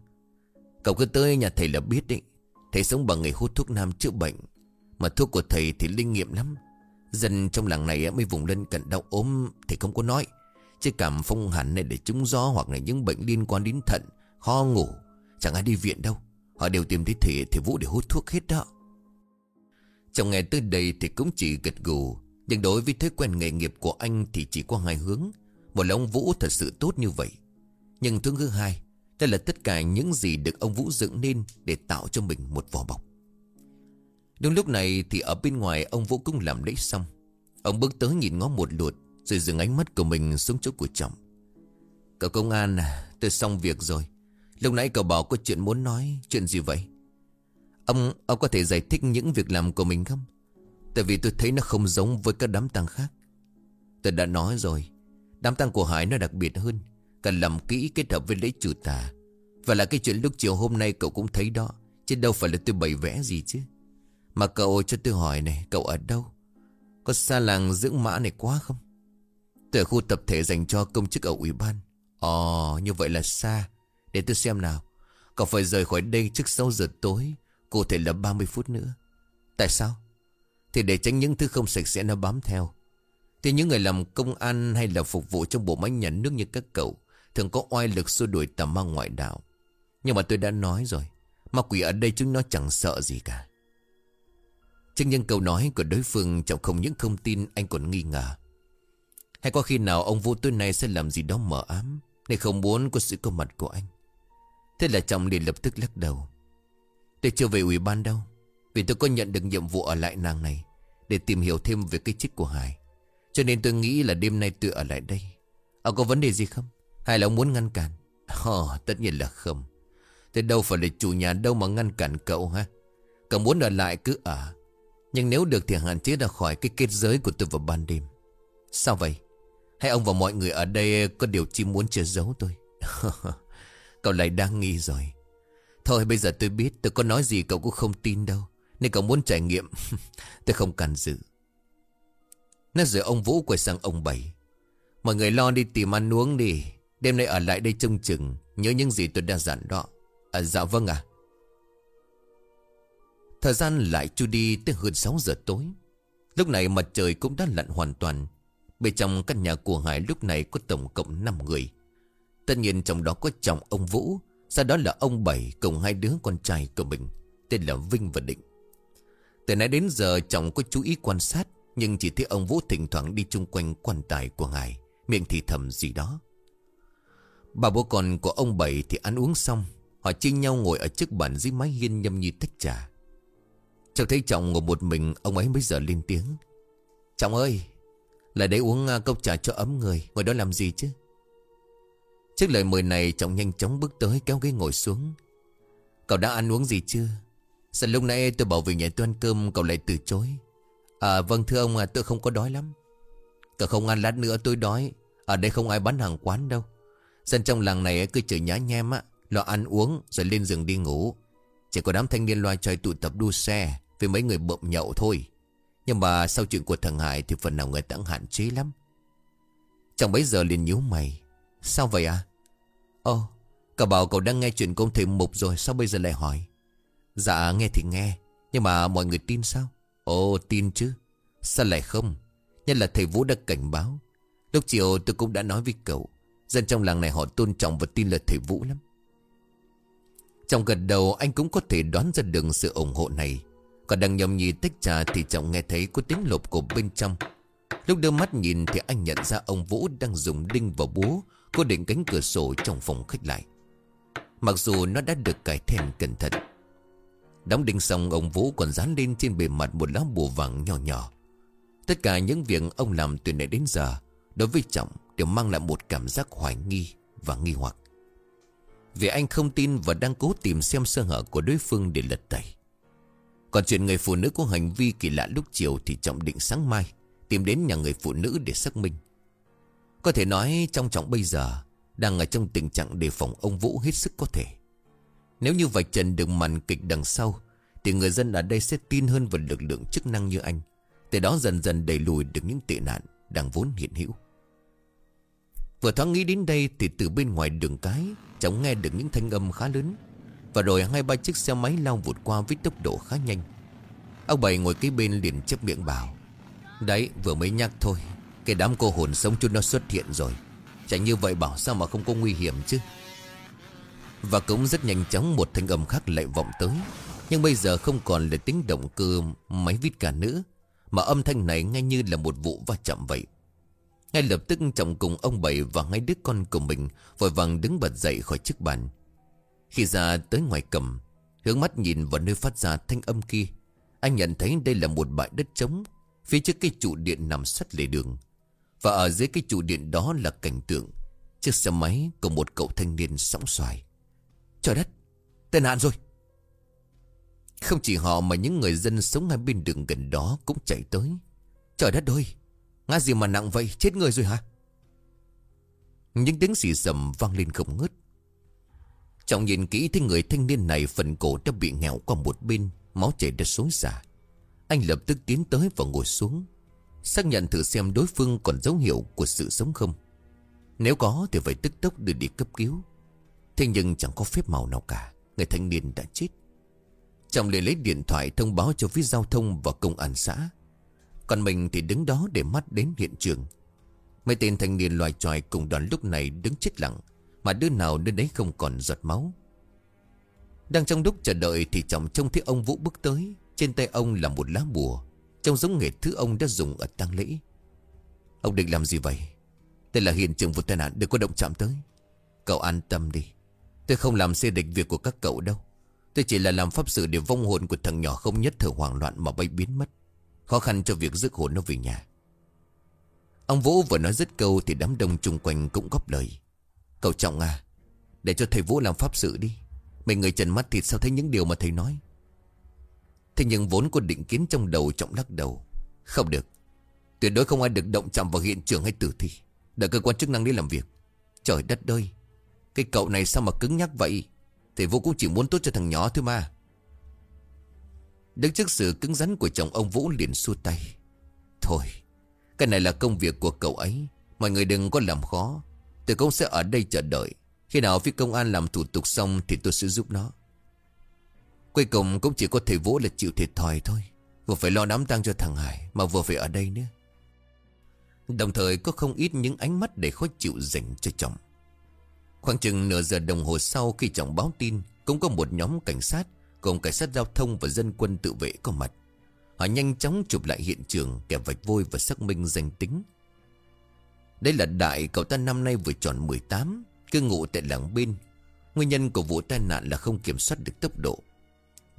Cậu cứ tới nhà thầy là biết đấy. Thầy sống bằng nghề hút thuốc nam chữa bệnh. Mà thuốc của thầy thì linh nghiệm lắm. Dân trong làng này mới vùng lân cận đau ốm Thì không có nói. Chứ cảm phong hẳn này để trúng gió Hoặc là những bệnh liên quan đến thận, Khó ngủ. Chẳng ai đi viện đâu. Họ đều tìm thấy thể thì Vũ để hút thuốc hết đó. Trong ngày tới đây thì cũng chỉ gật gù. Nhưng đối với thói quen nghề nghiệp của anh Thì chỉ có hai hướng. Một là ông Vũ thật sự tốt như vậy. Nhưng thứ hai Đây là tất cả những gì được ông Vũ dựng nên Để tạo cho mình một vỏ bọc. Đúng lúc này thì ở bên ngoài ông Vũ cũng làm lễ xong. Ông bước tới nhìn ngó một lượt. Rồi dừng ánh mắt của mình xuống chỗ của chồng. Cậu công an à Tôi xong việc rồi. Lúc nãy cậu bảo có chuyện muốn nói, Chuyện gì vậy? Ông ông có thể giải thích những việc làm của mình không? Tại vì tôi thấy nó không giống với các đám tang khác. Tôi đã nói rồi. Đám tang của Hải nó đặc biệt hơn. Cần làm kỹ kết hợp với lễ trừ tà. Và là cái chuyện lúc chiều hôm nay cậu cũng thấy đó, Chứ đâu phải là tôi bày vẽ gì chứ. Mà cậu cho tôi hỏi này, Cậu ở đâu? Có xa làng dưỡng mã này quá không? Tôi ở khu tập thể dành cho công chức ở ủy ban. Ồ, như vậy là xa. Để tôi xem nào. Cậu phải rời khỏi đây trước 6 giờ tối, Cụ thể là 30 phút nữa. Tại sao? Thì để tránh những thứ không sạch sẽ nó bám theo. Thì những người làm công an hay là phục vụ trong bộ máy nhà nước như các cậu Thường có oai lực xua đuổi tà ma ngoại đạo. Nhưng mà tôi đã nói rồi, Ma quỷ ở đây chúng nó chẳng sợ gì cả. Trên những câu nói của đối phương chẳng không những không tin, anh còn nghi ngờ. Hay có khi nào ông vô tối nay sẽ làm gì đó mờ ám, Để không muốn có sự có mặt của anh? Thế là chồng liền lập tức lắc đầu. Tôi chưa về ủy ban đâu, Vì tôi có nhận được nhiệm vụ ở lại nàng này Để tìm hiểu thêm về cái chết của Hải. Cho nên tôi nghĩ là đêm nay tôi ở lại đây. Ông có vấn đề gì không? Hay là ông muốn ngăn cản? Ồ tất nhiên là không. Tôi đâu phải là chủ nhà đâu mà ngăn cản cậu ha? Cậu muốn ở lại cứ ở. Nhưng nếu được thì hạn chế ra khỏi cái kết giới của tôi vào ban đêm. Sao vậy? Hay ông và mọi người ở đây có điều chi muốn che giấu tôi. Cậu lại đang nghi rồi. Thôi, bây giờ tôi biết tôi có nói gì cậu cũng không tin đâu, Nên cậu muốn trải nghiệm. Tôi không cần dự. Nói rồi ông Vũ quay sang ông Bảy. Mọi người lo đi tìm ăn uống đi. Đêm nay ở lại đây trông chừng, Nhớ những gì tôi đã dặn đó. À dạ vâng à Thời gian lại trôi đi tới hơn 6 giờ tối. Lúc này mặt trời cũng đã lặn hoàn toàn Bên trong căn nhà của Hải lúc này có tổng cộng 5 người. Tất nhiên trong đó có chồng ông Vũ, Sau đó là ông Bảy cùng hai đứa con trai của mình, Tên là Vinh và Định. Từ nãy đến giờ chồng có chú ý quan sát, Nhưng chỉ thấy ông Vũ thỉnh thoảng đi chung quanh quan tài của ngài Miệng thì thầm gì đó. Bà bố con của ông Bảy thì ăn uống xong, Họ chia nhau ngồi ở trước bàn dưới mái hiên nhâm nhi tách trà. Cháu thấy chồng ngồi một mình, Ông ấy bây giờ lên tiếng. Chồng ơi lại để uống à, cốc trà cho ấm người. Ngồi đó làm gì chứ? Trước lời mời này chồng nhanh chóng bước tới, kéo ghế ngồi xuống. Cậu đã ăn uống gì chưa? Sao lúc nãy tôi bảo về nhà tôi ăn cơm, Cậu lại từ chối. À vâng thưa ông à tôi không có đói lắm. Cậu không ăn lát nữa tôi đói. Ở đây không ai bán hàng quán đâu. Dân trong làng này cứ chửi nhá nhem á. Lo ăn uống, rồi lên giường đi ngủ. Chỉ có đám thanh niên loài trời tụ tập đua xe Với mấy người bợm nhậu thôi. Nhưng mà sau chuyện của thằng Hải Thì phần nào người ta hạn chế lắm. Chẳng bấy giờ liền nhíu mày. Sao vậy à? Ồ Cậu bảo cậu đang nghe chuyện công thầy mục rồi, Sao bây giờ lại hỏi? Dạ nghe thì nghe, Nhưng mà mọi người tin sao? Ồ, tin chứ. Sao lại không? Nhất là thầy Vũ đã cảnh báo. Lúc chiều tôi cũng đã nói với cậu, Dân trong làng này họ tôn trọng và tin lời thầy Vũ lắm. Trong gật đầu, anh cũng có thể đoán ra được sự ủng hộ này. Còn đang nhầm nhì tách trà thì chồng nghe thấy có tiếng lộp của bên trong. Lúc đưa mắt nhìn thì anh nhận ra ông Vũ đang dùng đinh và búa, Cố định cánh cửa sổ trong phòng khách lại. Mặc dù nó đã được cải thèn cẩn thận. Đóng đinh xong, ông Vũ còn dán lên trên bề mặt một lá bùa vàng nhỏ nhỏ. Tất cả những việc ông làm từ nãy đến giờ, Đối với Trọng đều mang lại một cảm giác hoài nghi và nghi hoặc. Vì anh không tin và đang cố tìm xem sơ hở của đối phương để lật tẩy còn chuyện người phụ nữ có hành vi kỳ lạ lúc chiều thì Trọng định sáng mai, Tìm đến nhà người phụ nữ để xác minh. Có thể nói trong Trọng bây giờ, Đang ở trong tình trạng đề phòng ông Vũ hết sức có thể. Nếu như vạch trần được màn kịch đằng sau, Thì người dân ở đây sẽ tin hơn vào lực lượng chức năng như anh. Từ đó dần dần đẩy lùi được những tệ nạn Đang vốn hiện hữu. Vừa thoáng nghĩ đến đây Thì từ bên ngoài đường cái Trọng nghe được những thanh âm khá lớn. Và rồi hai ba chiếc xe máy lao vụt qua với tốc độ khá nhanh. Ông Bảy ngồi kế bên liền chép miệng bảo, Đấy, vừa mới nhắc thôi, Cái đám cô hồn sống chút nó xuất hiện rồi. Chẳng như vậy bảo sao mà không có nguy hiểm chứ? Và cũng rất nhanh chóng Một thanh âm khác lại vọng tới, Nhưng bây giờ không còn là tiếng động cơ Máy vít cả nữa, Mà âm thanh này ngay như là một vụ va chạm vậy. Ngay lập tức chồng cùng ông Bảy Và ngay đứa con của mình Vội vàng đứng bật dậy khỏi chiếc bàn. Khi ra tới ngoài cầm, Hướng mắt nhìn vào nơi phát ra thanh âm kia, Anh nhận thấy đây là một bãi đất trống Phía trước cái trụ điện nằm sát lề đường. Và ở dưới cái trụ điện đó là cảnh tượng Chiếc xe máy của một cậu thanh niên sóng xoài. Trời đất Tai nạn rồi. Không chỉ họ mà những người dân sống ngay bên đường gần đó cũng chạy tới. Trời đất ơi, Ngã gì mà nặng vậy, chết người rồi hả? Những tiếng xì sầm vang lên không ngớt. Trọng nhìn kỹ thấy người thanh niên này phần cổ đã bị nghẹo qua một bên, Máu chảy đã xối xả. Anh lập tức tiến tới và ngồi xuống, Xác nhận thử xem đối phương còn dấu hiệu của sự sống không. Nếu có thì phải tức tốc đưa đi cấp cứu. Thế nhưng chẳng có phép màu nào cả, Người thanh niên đã chết. Trọng liền lấy điện thoại thông báo cho phía giao thông và công an xã. Còn mình thì đứng đó để mắt đến hiện trường. Mấy tên thanh niên loài tròi cùng đoàn lúc này đứng chết lặng mà đứa nào đứa đấy không còn giọt máu. Đang trong lúc chờ đợi thì chồng trông thấy ông Vũ bước tới. Trên tay ông là một lá bùa, Trông giống nghề thứ ông đã dùng ở tang lễ. Ông định làm gì vậy? Đây là hiện trường vụ tai nạn Đừng có động chạm tới. Cậu an tâm đi. Tôi không làm xê địch việc của các cậu đâu. Tôi chỉ là làm pháp sự để vong hồn của thằng nhỏ không nhất thở hoảng loạn mà bay biến mất. Khó khăn cho việc rước hồn nó về nhà. Ông Vũ vừa nói dứt câu thì đám đông chung quanh cũng góp lời. Cậu trọng à Để cho thầy Vũ làm pháp sự đi. Mình người trần mắt thịt sao thấy những điều mà thầy nói? Thế nhưng vốn có định kiến trong đầu trọng lắc đầu. Không được, Tuyệt đối không ai được động chạm vào hiện trường hay tử thi. Đợi cơ quan chức năng đi làm việc. Trời đất ơi, Cái cậu này sao mà cứng nhắc vậy? Thầy vũ cũng chỉ muốn tốt cho thằng nhỏ thôi mà. Đứng trước sự cứng rắn của chồng ông Vũ liền xua tay. Thôi, Cái này là công việc của cậu ấy. Mọi người đừng có làm khó. Tôi cũng sẽ ở đây chờ đợi. Khi nào phía công an làm thủ tục xong Thì tôi sẽ giúp nó. Cuối cùng cũng chỉ có thầy Vũ là chịu thiệt thòi thôi. Vừa phải lo đám tang cho thằng Hải Mà vừa phải ở đây nữa. Đồng thời có không ít những ánh mắt để khó chịu dành cho chồng. Khoảng chừng nửa giờ đồng hồ sau khi chồng báo tin, Cũng có một nhóm cảnh sát Gồm cảnh sát giao thông và dân quân tự vệ có mặt. Họ nhanh chóng chụp lại hiện trường, Kẻ vạch vôi và xác minh danh tính. Đây là Đại Cậu ta năm nay vừa tròn 18 Cư ngụ tại làng bên Nguyên nhân của vụ tai nạn là không kiểm soát được tốc độ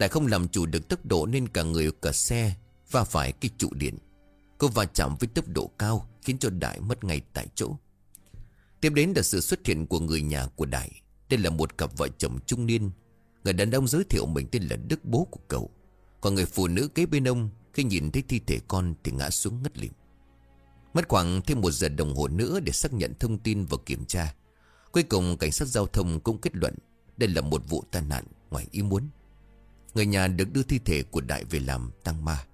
Đại không làm chủ được tốc độ nên cả người cả xe va phải cái trụ điện. Cô va chạm với tốc độ cao khiến cho Đại mất ngay tại chỗ. Tiếp đến là sự xuất hiện của người nhà của Đại. Đây là một cặp vợ chồng trung niên. Người đàn ông giới thiệu mình tên là Đức bố của cậu. Còn người phụ nữ kế bên ông, khi nhìn thấy thi thể con thì ngã xuống ngất lịm. Mất khoảng thêm một giờ đồng hồ nữa để xác nhận thông tin và kiểm tra. Cuối cùng, cảnh sát giao thông cũng kết luận đây là một vụ tai nạn ngoài ý muốn. Người nhà được đưa thi thể của Đại về làm, tăng ma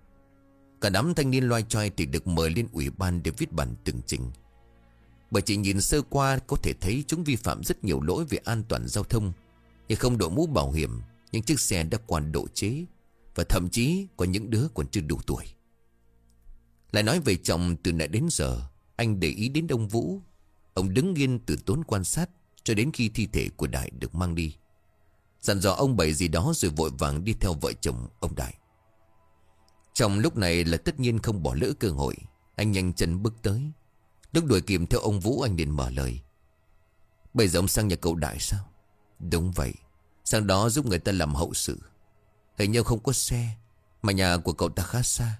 Cả đám thanh niên loay choay thì được mời lên ủy ban để viết bản tường trình Bởi chỉ nhìn sơ qua có thể thấy chúng vi phạm rất nhiều lỗi về an toàn giao thông Như không đội mũ bảo hiểm, Những chiếc xe đã qua độ chế Và thậm chí có những đứa còn chưa đủ tuổi lại nói về chồng từ nãy đến giờ, Anh để ý đến ông Vũ. Ông đứng yên từ tốn quan sát Cho đến khi thi thể của Đại được mang đi. Dặn dò ông bảy gì đó rồi vội vàng đi theo vợ chồng ông Đại. Trong lúc này là tất nhiên không bỏ lỡ cơ hội. Anh nhanh chân bước tới. Lúc đuổi kìm theo ông Vũ, anh liền mở lời. Bây giờ ông sang nhà cậu Đại sao? Đúng vậy. Sang đó giúp người ta làm hậu sự. Hình như không có xe, Mà nhà của cậu ta khá xa.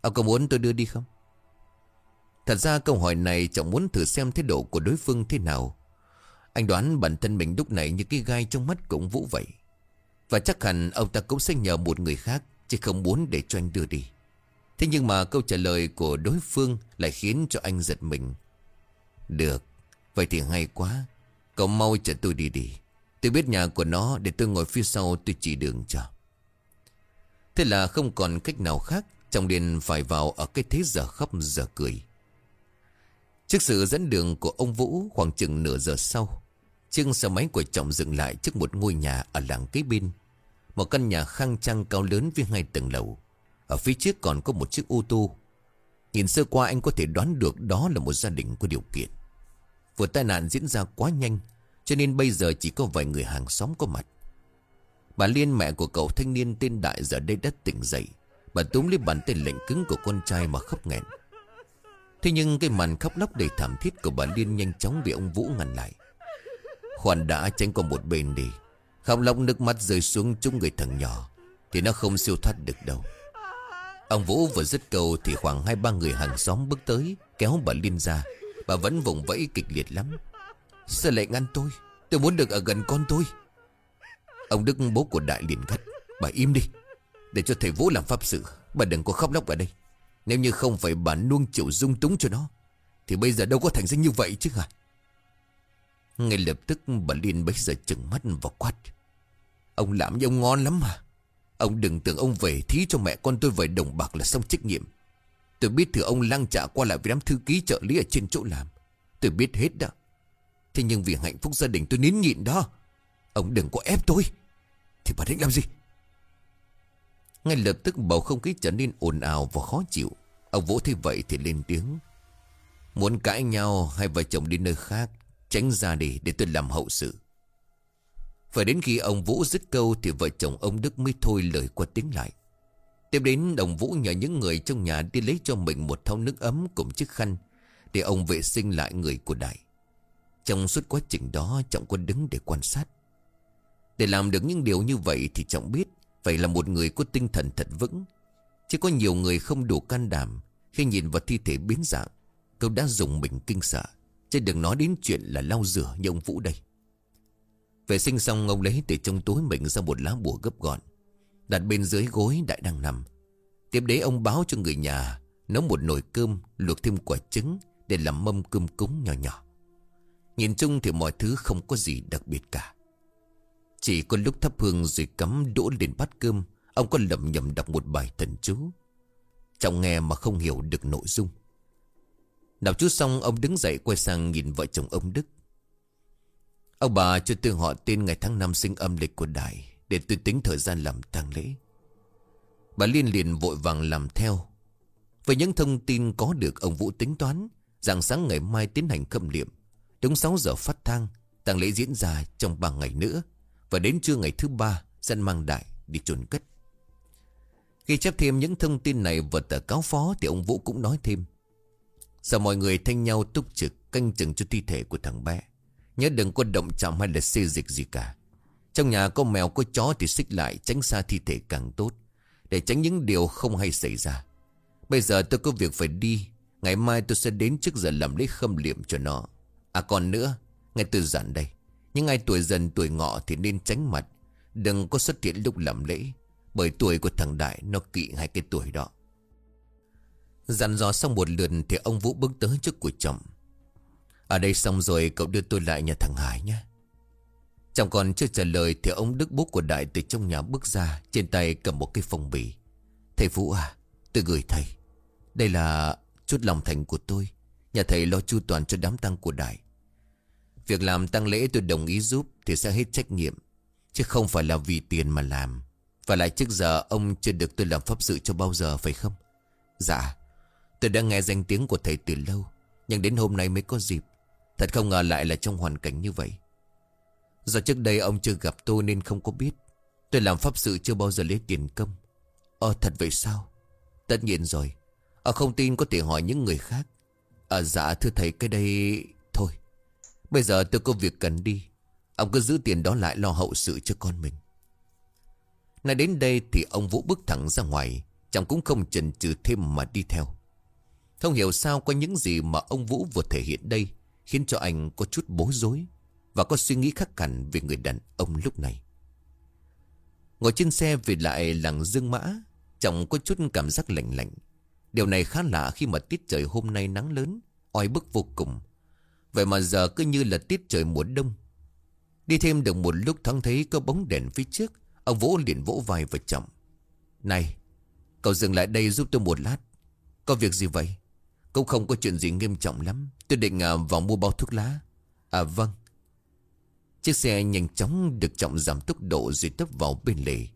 Ông có muốn tôi đưa đi không? Thật ra câu hỏi này Trọng muốn thử xem thái độ của đối phương thế nào. Anh đoán bản thân mình lúc này Như cái gai trong mắt cũng Vũ vậy. Và chắc hẳn ông ta cũng sẽ nhờ một người khác, Chứ không muốn để cho anh đưa đi. Thế nhưng mà câu trả lời của đối phương Lại khiến cho anh giật mình. Được, Vậy thì hay quá. Cậu mau chở tôi đi đi. Tôi biết nhà của nó, để tôi ngồi phía sau tôi chỉ đường cho. Thế là không còn cách nào khác trong điền phải vào ở cái thế giờ khóc giờ cười. Trước sự dẫn đường của ông Vũ khoảng chừng nửa giờ sau, Chiếc xe máy của trọng dừng lại trước một ngôi nhà ở làng kế bên. Một căn nhà khang trang cao lớn với hai tầng lầu. Ở phía trước còn có một chiếc ô tô. Nhìn sơ qua anh có thể đoán được đó là một gia đình có điều kiện. Vụ tai nạn diễn ra quá nhanh, Cho nên bây giờ chỉ có vài người hàng xóm có mặt. Bà Liên, mẹ của cậu thanh niên tên Đại giờ đây đã tỉnh dậy. Bà túm lấy bàn tay lệnh cứng của con trai mà khóc nghẹn. Thế nhưng cái màn khóc lóc đầy thảm thiết của bà Liên nhanh chóng bị ông Vũ ngăn lại. Khoan đã tránh qua một bên đi. Khóc lóc nước mắt rơi xuống chung người thằng nhỏ, Thì nó không siêu thoát được đâu. Ông Vũ vừa dứt câu Thì khoảng hai ba người hàng xóm bước tới, Kéo bà Liên ra. Bà vẫn vùng vẫy kịch liệt lắm. Sao lại ngăn tôi? Tôi muốn được ở gần con tôi. Ông Đức bố của Đại liền gắt, Bà im đi. Để cho thầy Vũ làm pháp sự. Bà đừng có khóc lóc ở đây. Nếu như không phải bà nuông chịu dung túng cho nó, Thì bây giờ đâu có thành ra như vậy chứ hả? Ngay lập tức bà Liên bấy giờ chừng mắt và quát. Ông làm như ông ngon lắm mà. Ông đừng tưởng ông về thí cho mẹ con tôi vài đồng bạc là xong trách nhiệm. Tôi biết thử ông lăng trả qua lại với đám thư ký trợ lý ở trên chỗ làm. Tôi biết hết đó. Thế nhưng vì hạnh phúc gia đình tôi nín nhịn đó. Ông đừng có ép tôi. Thì bà định làm gì? Ngay lập tức bầu không khí trở nên ồn ào và khó chịu. Ông Vũ thấy vậy thì lên tiếng. Muốn cãi nhau hai vợ chồng đi nơi khác, Tránh ra đi để tôi làm hậu sự. Phải đến khi ông Vũ dứt câu Thì vợ chồng ông Đức mới thôi lời qua tiếng lại. Tiếp đến, đồng Vũ nhờ những người trong nhà đi lấy cho mình một thau nước ấm cùng chiếc khăn Để ông vệ sinh lại người của Đại. Trong suốt quá trình đó, Trọng quân đứng để quan sát. Để làm được những điều như vậy thì Trọng biết phải là một người có tinh thần thật vững. Chứ có nhiều người không đủ can đảm Khi nhìn vào thi thể biến dạng. Cậu đã dùng mình kinh sợ. Chứ đừng nói đến chuyện là lau rửa như ông Vũ đây. Vệ sinh xong, ông lấy từ trong túi mình ra một lá bùa gấp gọn. Đặt bên dưới gối đại đang nằm. Tiếp đấy ông báo cho người nhà, Nấu một nồi cơm, Luộc thêm quả trứng Để làm mâm cơm cúng nhỏ nhỏ. Nhìn chung thì mọi thứ không có gì đặc biệt cả. Chỉ có lúc thắp hương rồi cắm đỗ lên bát cơm, Ông có lầm nhầm đọc một bài thần chú. Trọng nghe mà không hiểu được nội dung. Đọc chú xong, ông đứng dậy quay sang nhìn vợ chồng ông Đức. Ông bà cho tôi họ tên ngày tháng năm sinh âm lịch của Đại để tôi tính thời gian làm tang lễ. Bà Liên liền vội vàng làm theo. Với những thông tin có được, ông Vũ tính toán Rằng sáng ngày mai tiến hành khâm liệm Đúng 6 giờ phát thang, tang lễ diễn ra trong 3 ngày nữa. Và đến trưa ngày thứ ba Dân mang đại đi chôn cất Khi chép thêm những thông tin này vào tờ cáo phó Thì ông Vũ cũng nói thêm Giờ mọi người thanh nhau túc trực Canh chừng cho thi thể của thằng bé Nhớ đừng có động chạm hay là xê dịch gì cả trong nhà có mèo có chó thì xích lại tránh xa thi thể càng tốt. Để tránh những điều không hay xảy ra. Bây giờ tôi có việc phải đi. Ngày mai tôi sẽ đến trước giờ làm lễ khâm liệm cho nó. À còn nữa, nghe tôi dặn đây. Nhưng ai tuổi dần tuổi ngọ thì nên tránh mặt. Đừng có xuất hiện lúc làm lễ. Bởi tuổi của thằng Đại nó kỵ hai cái tuổi đó. Dặn dò xong một lượt thì ông Vũ bước tới trước của chồng. Ở đây xong rồi, cậu đưa tôi lại nhà thằng Hải nhé. chồng còn chưa trả lời Thì ông Đức bố của Đại từ trong nhà bước ra, Trên tay cầm một cái phong bì Thầy Vũ à tôi gửi thầy Đây là chút lòng thành của tôi Nhà thầy lo chu toàn cho đám tang của Đại Việc làm tăng lễ tôi đồng ý giúp Thì sẽ hết trách nhiệm, Chứ không phải là vì tiền mà làm. Và lại trước giờ ông chưa được tôi làm pháp sự cho bao giờ, phải không? Dạ. Tôi đã nghe danh tiếng của thầy từ lâu, Nhưng đến hôm nay mới có dịp. Thật không ngờ lại là trong hoàn cảnh như vậy. Do trước đây ông chưa gặp tôi nên không có biết. Tôi làm pháp sự chưa bao giờ lấy tiền công. Ờ thật vậy sao? Tất nhiên rồi. Ờ không tin có thể hỏi những người khác. Ờ dạ thưa thầy, cái đây Bây giờ tôi có việc cần đi. Ông cứ giữ tiền đó lại lo hậu sự cho con mình. Nói đến đây thì ông Vũ bước thẳng ra ngoài, Chồng cũng không chần chừ thêm mà đi theo. Không hiểu sao có những gì mà ông Vũ vừa thể hiện đây Khiến cho anh có chút bối rối Và có suy nghĩ khác hẳn về người đàn ông lúc này. Ngồi trên xe về lại làng Dương Mã, Chồng có chút cảm giác lạnh lạnh. Điều này khá lạ khi mà tiết trời hôm nay nắng lớn, oi bức vô cùng. Vậy mà giờ cứ như là tiết trời mùa đông. Đi thêm được một lúc thắng thấy có bóng đèn phía trước. Ông Vũ liền vỗ vai và chậm. Này Cậu dừng lại đây giúp tôi một lát. Có việc gì vậy? Cũng không có chuyện gì nghiêm trọng lắm. Tôi định à, vào mua bao thuốc lá. À vâng. Chiếc xe nhanh chóng được trọng giảm tốc độ rồi tấp vào bên lề.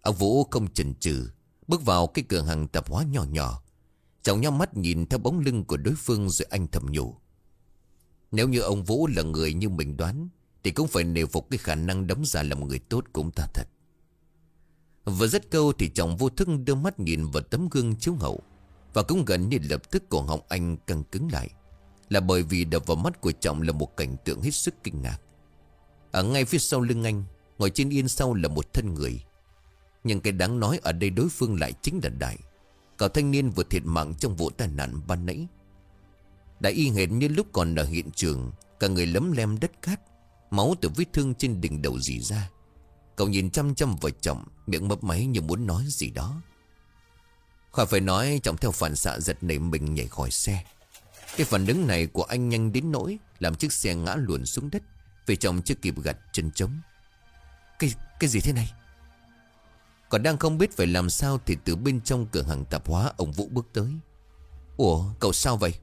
Ông Vũ không chần chừ Bước vào cái cửa hàng tạp hóa nhỏ nhỏ. Chồng nhau mắt nhìn theo bóng lưng của đối phương rồi anh thầm nhủ. Nếu như ông Vũ là người như mình đoán, Thì cũng phải nề phục cái khả năng đóng giả làm người tốt cũng ta thật. Vừa dứt câu thì chồng vô thức đưa mắt nhìn vào tấm gương chiếu hậu Và cũng gần như lập tức cổ họng anh căng cứng lại, Là bởi vì đập vào mắt của chồng là một cảnh tượng hết sức kinh ngạc. Ở ngay phía sau lưng anh, Ngồi trên yên sau là một thân người. Nhưng cái đáng nói ở đây đối phương lại chính là Đại, Cậu thanh niên vừa thiệt mạng trong vụ tai nạn ban nãy. Đại y hệt như lúc còn ở hiện trường Cả người lấm lem đất cát Máu từ vết thương trên đỉnh đầu dì ra. Cậu nhìn chăm chăm vào chồng Miệng mấp máy như muốn nói gì đó. Khỏi phải nói Trọng theo phản xạ giật nảy mình nhảy khỏi xe. Cái phản ứng này của anh nhanh đến nỗi Làm chiếc xe ngã luồn xuống đất Vì chồng chưa kịp gặt chân trống. Cái, cái gì thế này? Còn đang không biết phải làm sao Thì từ bên trong cửa hàng tạp hóa Ông Vũ bước tới. Ủa cậu sao vậy?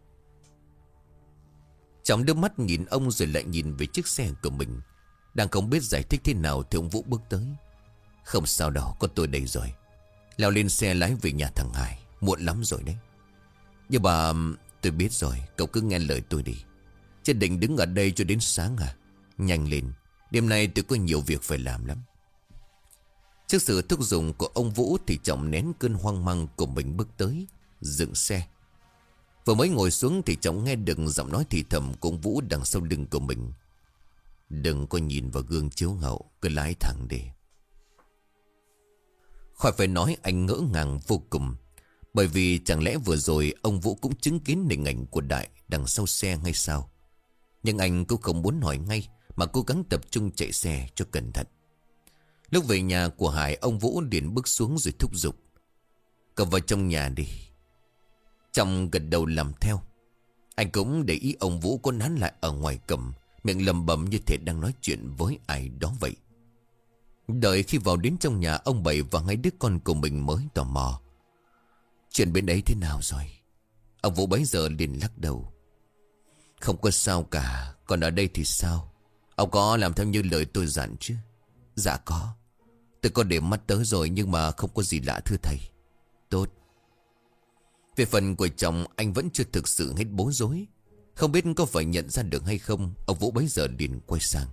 Trọng đưa mắt nhìn ông rồi lại nhìn về chiếc xe của mình. Đang không biết giải thích thế nào Thì ông Vũ bước tới. Không sao đâu, có tôi đây rồi. Leo lên xe lái về nhà thằng Hải. Muộn lắm rồi đấy. Nhưng bà, tôi biết rồi, Cậu cứ nghe lời tôi đi. Chứ định đứng ở đây cho đến sáng à? Nhanh lên. Đêm nay tôi có nhiều việc phải làm lắm. Trước sự thúc giục của ông Vũ Thì chồng nén cơn hoang mang của mình bước tới, Dựng xe. Vừa mới ngồi xuống thì chồng nghe được giọng nói thì thầm của ông Vũ đằng sau lưng của mình. Đừng có nhìn vào gương chiếu hậu, Cứ lái thẳng đi. Khỏi phải nói anh ngỡ ngàng vô cùng, Bởi vì chẳng lẽ vừa rồi Ông Vũ cũng chứng kiến hình ảnh của Đại Đằng sau xe ngay sao? Nhưng anh cũng không muốn hỏi ngay, Mà cố gắng tập trung chạy xe cho cẩn thận. Lúc về nhà của Hải, Ông Vũ liền bước xuống rồi thúc giục. Cậu vào trong nhà đi trong gật đầu làm theo. Anh cũng để ý ông Vũ có nán lại ở ngoài cầm, Miệng lầm bầm như thể đang nói chuyện với ai đó vậy. Đợi khi vào đến trong nhà, ông Bảy và ngay đứa con của mình mới tò mò. Chuyện bên ấy thế nào rồi? Ông Vũ bấy giờ liền lắc đầu. Không có sao cả, Còn ở đây thì sao? Ông có làm theo như lời tôi dặn chứ? Dạ có. Tôi có để mắt tới rồi nhưng mà không có gì lạ thưa thầy. Tốt. Về phần của chồng anh vẫn chưa thực sự hết bối rối. Không biết có phải nhận ra được hay không Ông Vũ bấy giờ liền quay sang.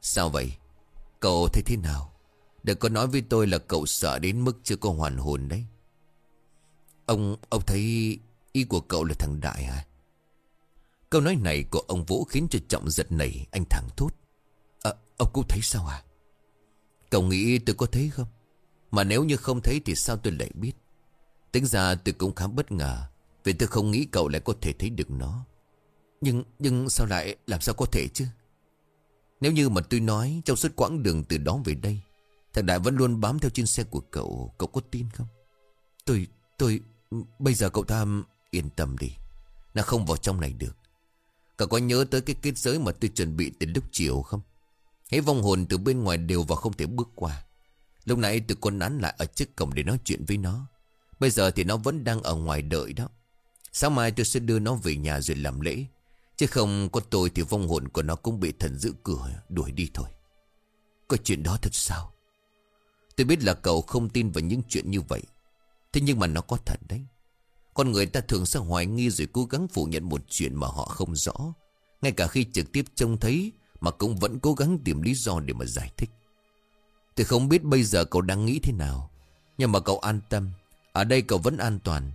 Sao vậy? Cậu thấy thế nào? Đừng có nói với tôi là cậu sợ đến mức chưa có hoàn hồn đấy. Ông Ông thấy Ý của cậu là thằng Đại à Câu nói này của ông Vũ khiến cho Trọng giật nảy Anh thẳng thốt. À, Ông cũng thấy sao à Cậu nghĩ tôi có thấy không? Mà nếu như không thấy thì sao tôi lại biết? Tính ra tôi cũng khá bất ngờ, Vì tôi không nghĩ cậu lại có thể thấy được nó. Nhưng nhưng sao lại, làm sao có thể chứ? Nếu như mà tôi nói Trong suốt quãng đường từ đó về đây, Thằng Đại vẫn luôn bám theo trên xe của cậu Cậu có tin không? Tôi tôi, Bây giờ cậu ta yên tâm đi, Nó không vào trong này được. Cậu có nhớ tới cái kết giới mà tôi chuẩn bị từ lúc chiều không? Hãy vong hồn từ bên ngoài đều vào không thể bước qua. Lúc nãy tôi còn nán lại ở trước cổng để nói chuyện với nó. Bây giờ thì nó vẫn đang ở ngoài đợi đó Sáng mai tôi sẽ đưa nó về nhà rồi làm lễ Chứ không có tôi thì vong hồn của nó cũng bị thần giữ cửa, đuổi đi thôi. Có chuyện đó thật sao? Tôi biết là cậu không tin vào những chuyện như vậy. Thế nhưng mà nó có thật đấy. Con người ta thường sẽ hoài nghi rồi cố gắng phủ nhận một chuyện mà họ không rõ. Ngay cả khi trực tiếp trông thấy mà cũng vẫn cố gắng tìm lý do để mà giải thích. Tôi không biết bây giờ cậu đang nghĩ thế nào. Nhưng mà cậu an tâm. Ở đây cậu vẫn an toàn.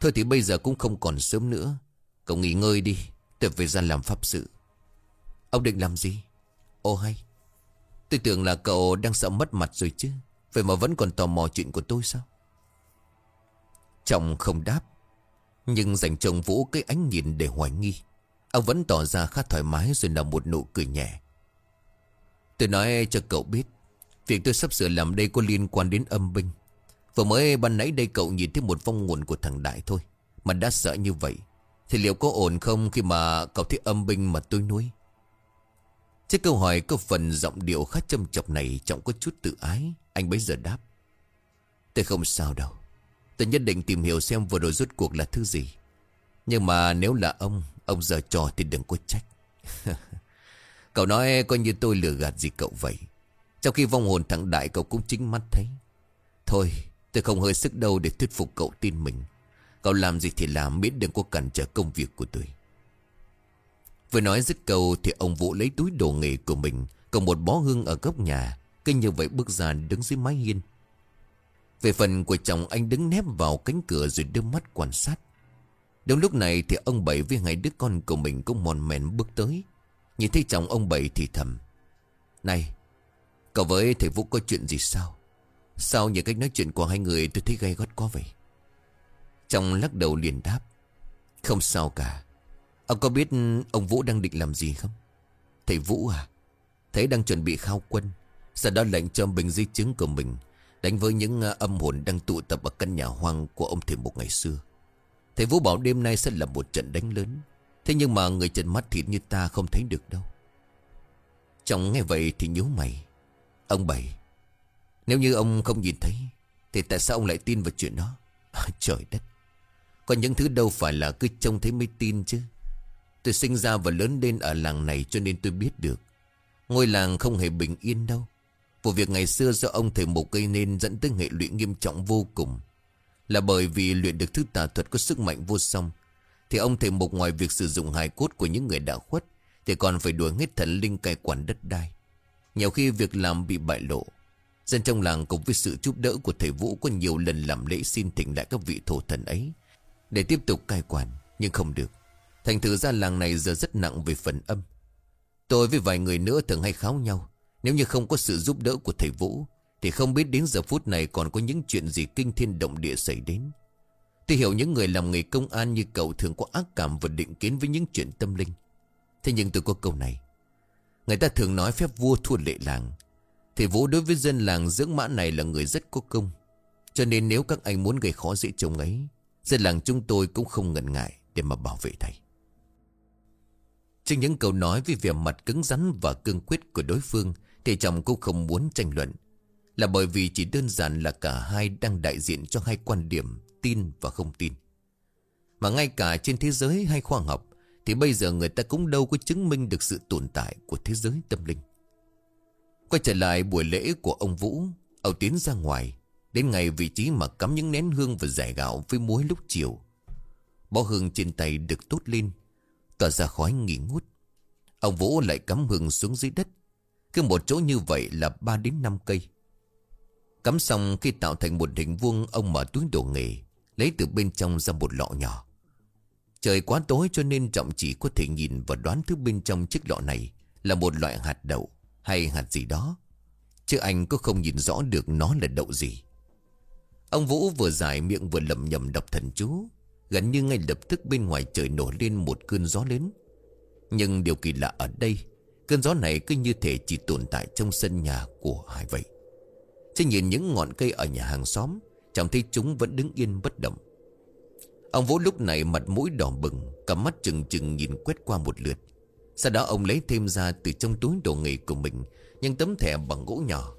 Thôi thì bây giờ cũng không còn sớm nữa. Cậu nghỉ ngơi đi. Tôi về ra làm pháp sự. Ông định làm gì? Ô hay. Tôi tưởng là cậu đang sợ mất mặt rồi chứ. Vậy mà vẫn còn tò mò chuyện của tôi sao? Trọng không đáp, Nhưng dành chồng Vũ cái ánh nhìn để hoài nghi. Ông vẫn tỏ ra khá thoải mái rồi nở một nụ cười nhẹ. Tôi nói cho cậu biết, Việc tôi sắp sửa làm đây có liên quan đến âm binh. Vừa mới ban nãy đây cậu nhìn thấy một vong nguồn của thằng Đại thôi, Mà đã sợ như vậy, Thì liệu có ổn không khi mà cậu thấy âm binh mà tôi nuôi? Trước câu hỏi có phần giọng điệu khá châm chọc này Trọng có chút tự ái, Anh bấy giờ đáp. Tôi không sao đâu, Tôi nhất định tìm hiểu xem vừa rồi rốt cuộc là thứ gì. Nhưng mà nếu là ông Ông giờ trò thì đừng có trách. Cậu nói coi như tôi lừa gạt gì cậu vậy. Trong khi vong hồn thằng Đại cậu cũng chính mắt thấy. Thôi tôi không hơi sức đâu để thuyết phục cậu tin mình. Cậu làm gì thì làm, miễn đừng có cản trở công việc của tôi. Vừa nói dứt câu thì ông Vũ lấy túi đồ nghề của mình cầm một bó hương ở góc nhà Kinh như vậy bước ra đứng dưới mái hiên. Về phần của chồng, anh đứng nép vào cánh cửa rồi đưa mắt quan sát. Đúng lúc này thì ông Bảy với hai đứa con của mình cũng mòn mèn bước tới. Nhìn thấy chồng ông Bảy thì thầm, Này, Cậu với thầy Vũ có chuyện gì sao? Sao những cách nói chuyện của hai người tôi thấy gay gắt quá vậy? Chồng lắc đầu liền đáp, Không sao cả. Ông có biết ông Vũ đang định làm gì không? Thầy Vũ à Thầy đang chuẩn bị khao quân Giờ đó lệnh cho bình di chứng của mình, Đánh với những ờ, âm hồn đang tụ tập ở căn nhà hoang của ông thầy một ngày xưa. Thầy Vũ bảo đêm nay sẽ là một trận đánh lớn, Thế nhưng mà người trần mắt thịt như ta không thấy được đâu. Chồng nghe vậy thì nhíu mày. Ông Bảy nếu như ông không nhìn thấy Thì tại sao ông lại tin vào chuyện đó? À, Trời đất! Có những thứ đâu phải là cứ trông thấy mới tin chứ. Tôi sinh ra và lớn lên ở làng này cho nên tôi biết được. Ngôi làng không hề bình yên đâu. Vụ việc ngày xưa do ông thầy mục gây nên dẫn tới hệ lụy nghiêm trọng vô cùng. Là bởi vì luyện được thứ tà thuật có sức mạnh vô song Thì ông thầy mục ngoài việc sử dụng hài cốt của những người đã khuất Thì còn phải đuổi hết thần linh cai quản đất đai. Nhiều khi việc làm bị bại lộ Dân trong làng cùng với sự giúp đỡ của thầy Vũ Có nhiều lần làm lễ xin thỉnh lại các vị thổ thần ấy. Để tiếp tục cai quản, Nhưng không được. Thành thử ra làng này giờ rất nặng về phần âm. Tôi với vài người nữa thường hay kháo nhau. Nếu như không có sự giúp đỡ của thầy Vũ, Thì không biết đến giờ phút này còn có những chuyện gì kinh thiên động địa xảy đến. Tôi hiểu những người làm nghề công an như cậu thường có ác cảm và định kiến với những chuyện tâm linh. Thế nhưng tôi có câu này. Người ta thường nói phép vua thua lệ làng thì Vũ đối với dân làng dưỡng mã này là người rất có công. Cho nên nếu các anh muốn gây khó dễ chồng ấy, Dân làng chúng tôi cũng không ngần ngại để mà bảo vệ thầy. Trên những câu nói với vẻ mặt cứng rắn và cương quyết của đối phương, Thì chồng cũng không muốn tranh luận. Là bởi vì chỉ đơn giản là cả hai đang đại diện cho hai quan điểm tin và không tin. Mà ngay cả trên thế giới hay khoa học, Thì bây giờ người ta cũng đâu có chứng minh được sự tồn tại của thế giới tâm linh. Quay trở lại buổi lễ của ông Vũ, Ông tiến ra ngoài, Đến ngày vị trí mà cắm những nén hương và giải gạo với muối lúc chiều. Bó hương trên tay được tốt lên, Tỏa ra khói nghỉ ngút. Ông Vũ lại cắm hương xuống dưới đất, Cứ một chỗ như vậy là 3 đến 5 cây. Cắm xong khi tạo thành một hình vuông, Ông mở túi đồ nghề, Lấy từ bên trong ra một lọ nhỏ. Trời quá tối cho nên Trọng chỉ có thể nhìn và đoán thứ bên trong chiếc lọ này Là một loại hạt đậu. Hay hạt gì đó, Chứ anh có không nhìn rõ được nó là đậu gì. Ông Vũ vừa giải miệng vừa lầm nhầm đọc thần chú, Gần như ngay lập tức bên ngoài trời nổi lên một cơn gió lớn. Nhưng điều kỳ lạ ở đây, Cơn gió này cứ như thể chỉ tồn tại trong sân nhà của hai vậy Chứ nhìn những ngọn cây ở nhà hàng xóm, Chẳng thấy chúng vẫn đứng yên bất động. Ông Vũ lúc này mặt mũi đỏ bừng cả mắt chừng chừng nhìn quét qua một lượt. Sau đó ông lấy thêm ra từ trong túi đồ nghề của mình, Những tấm thẻ bằng gỗ nhỏ.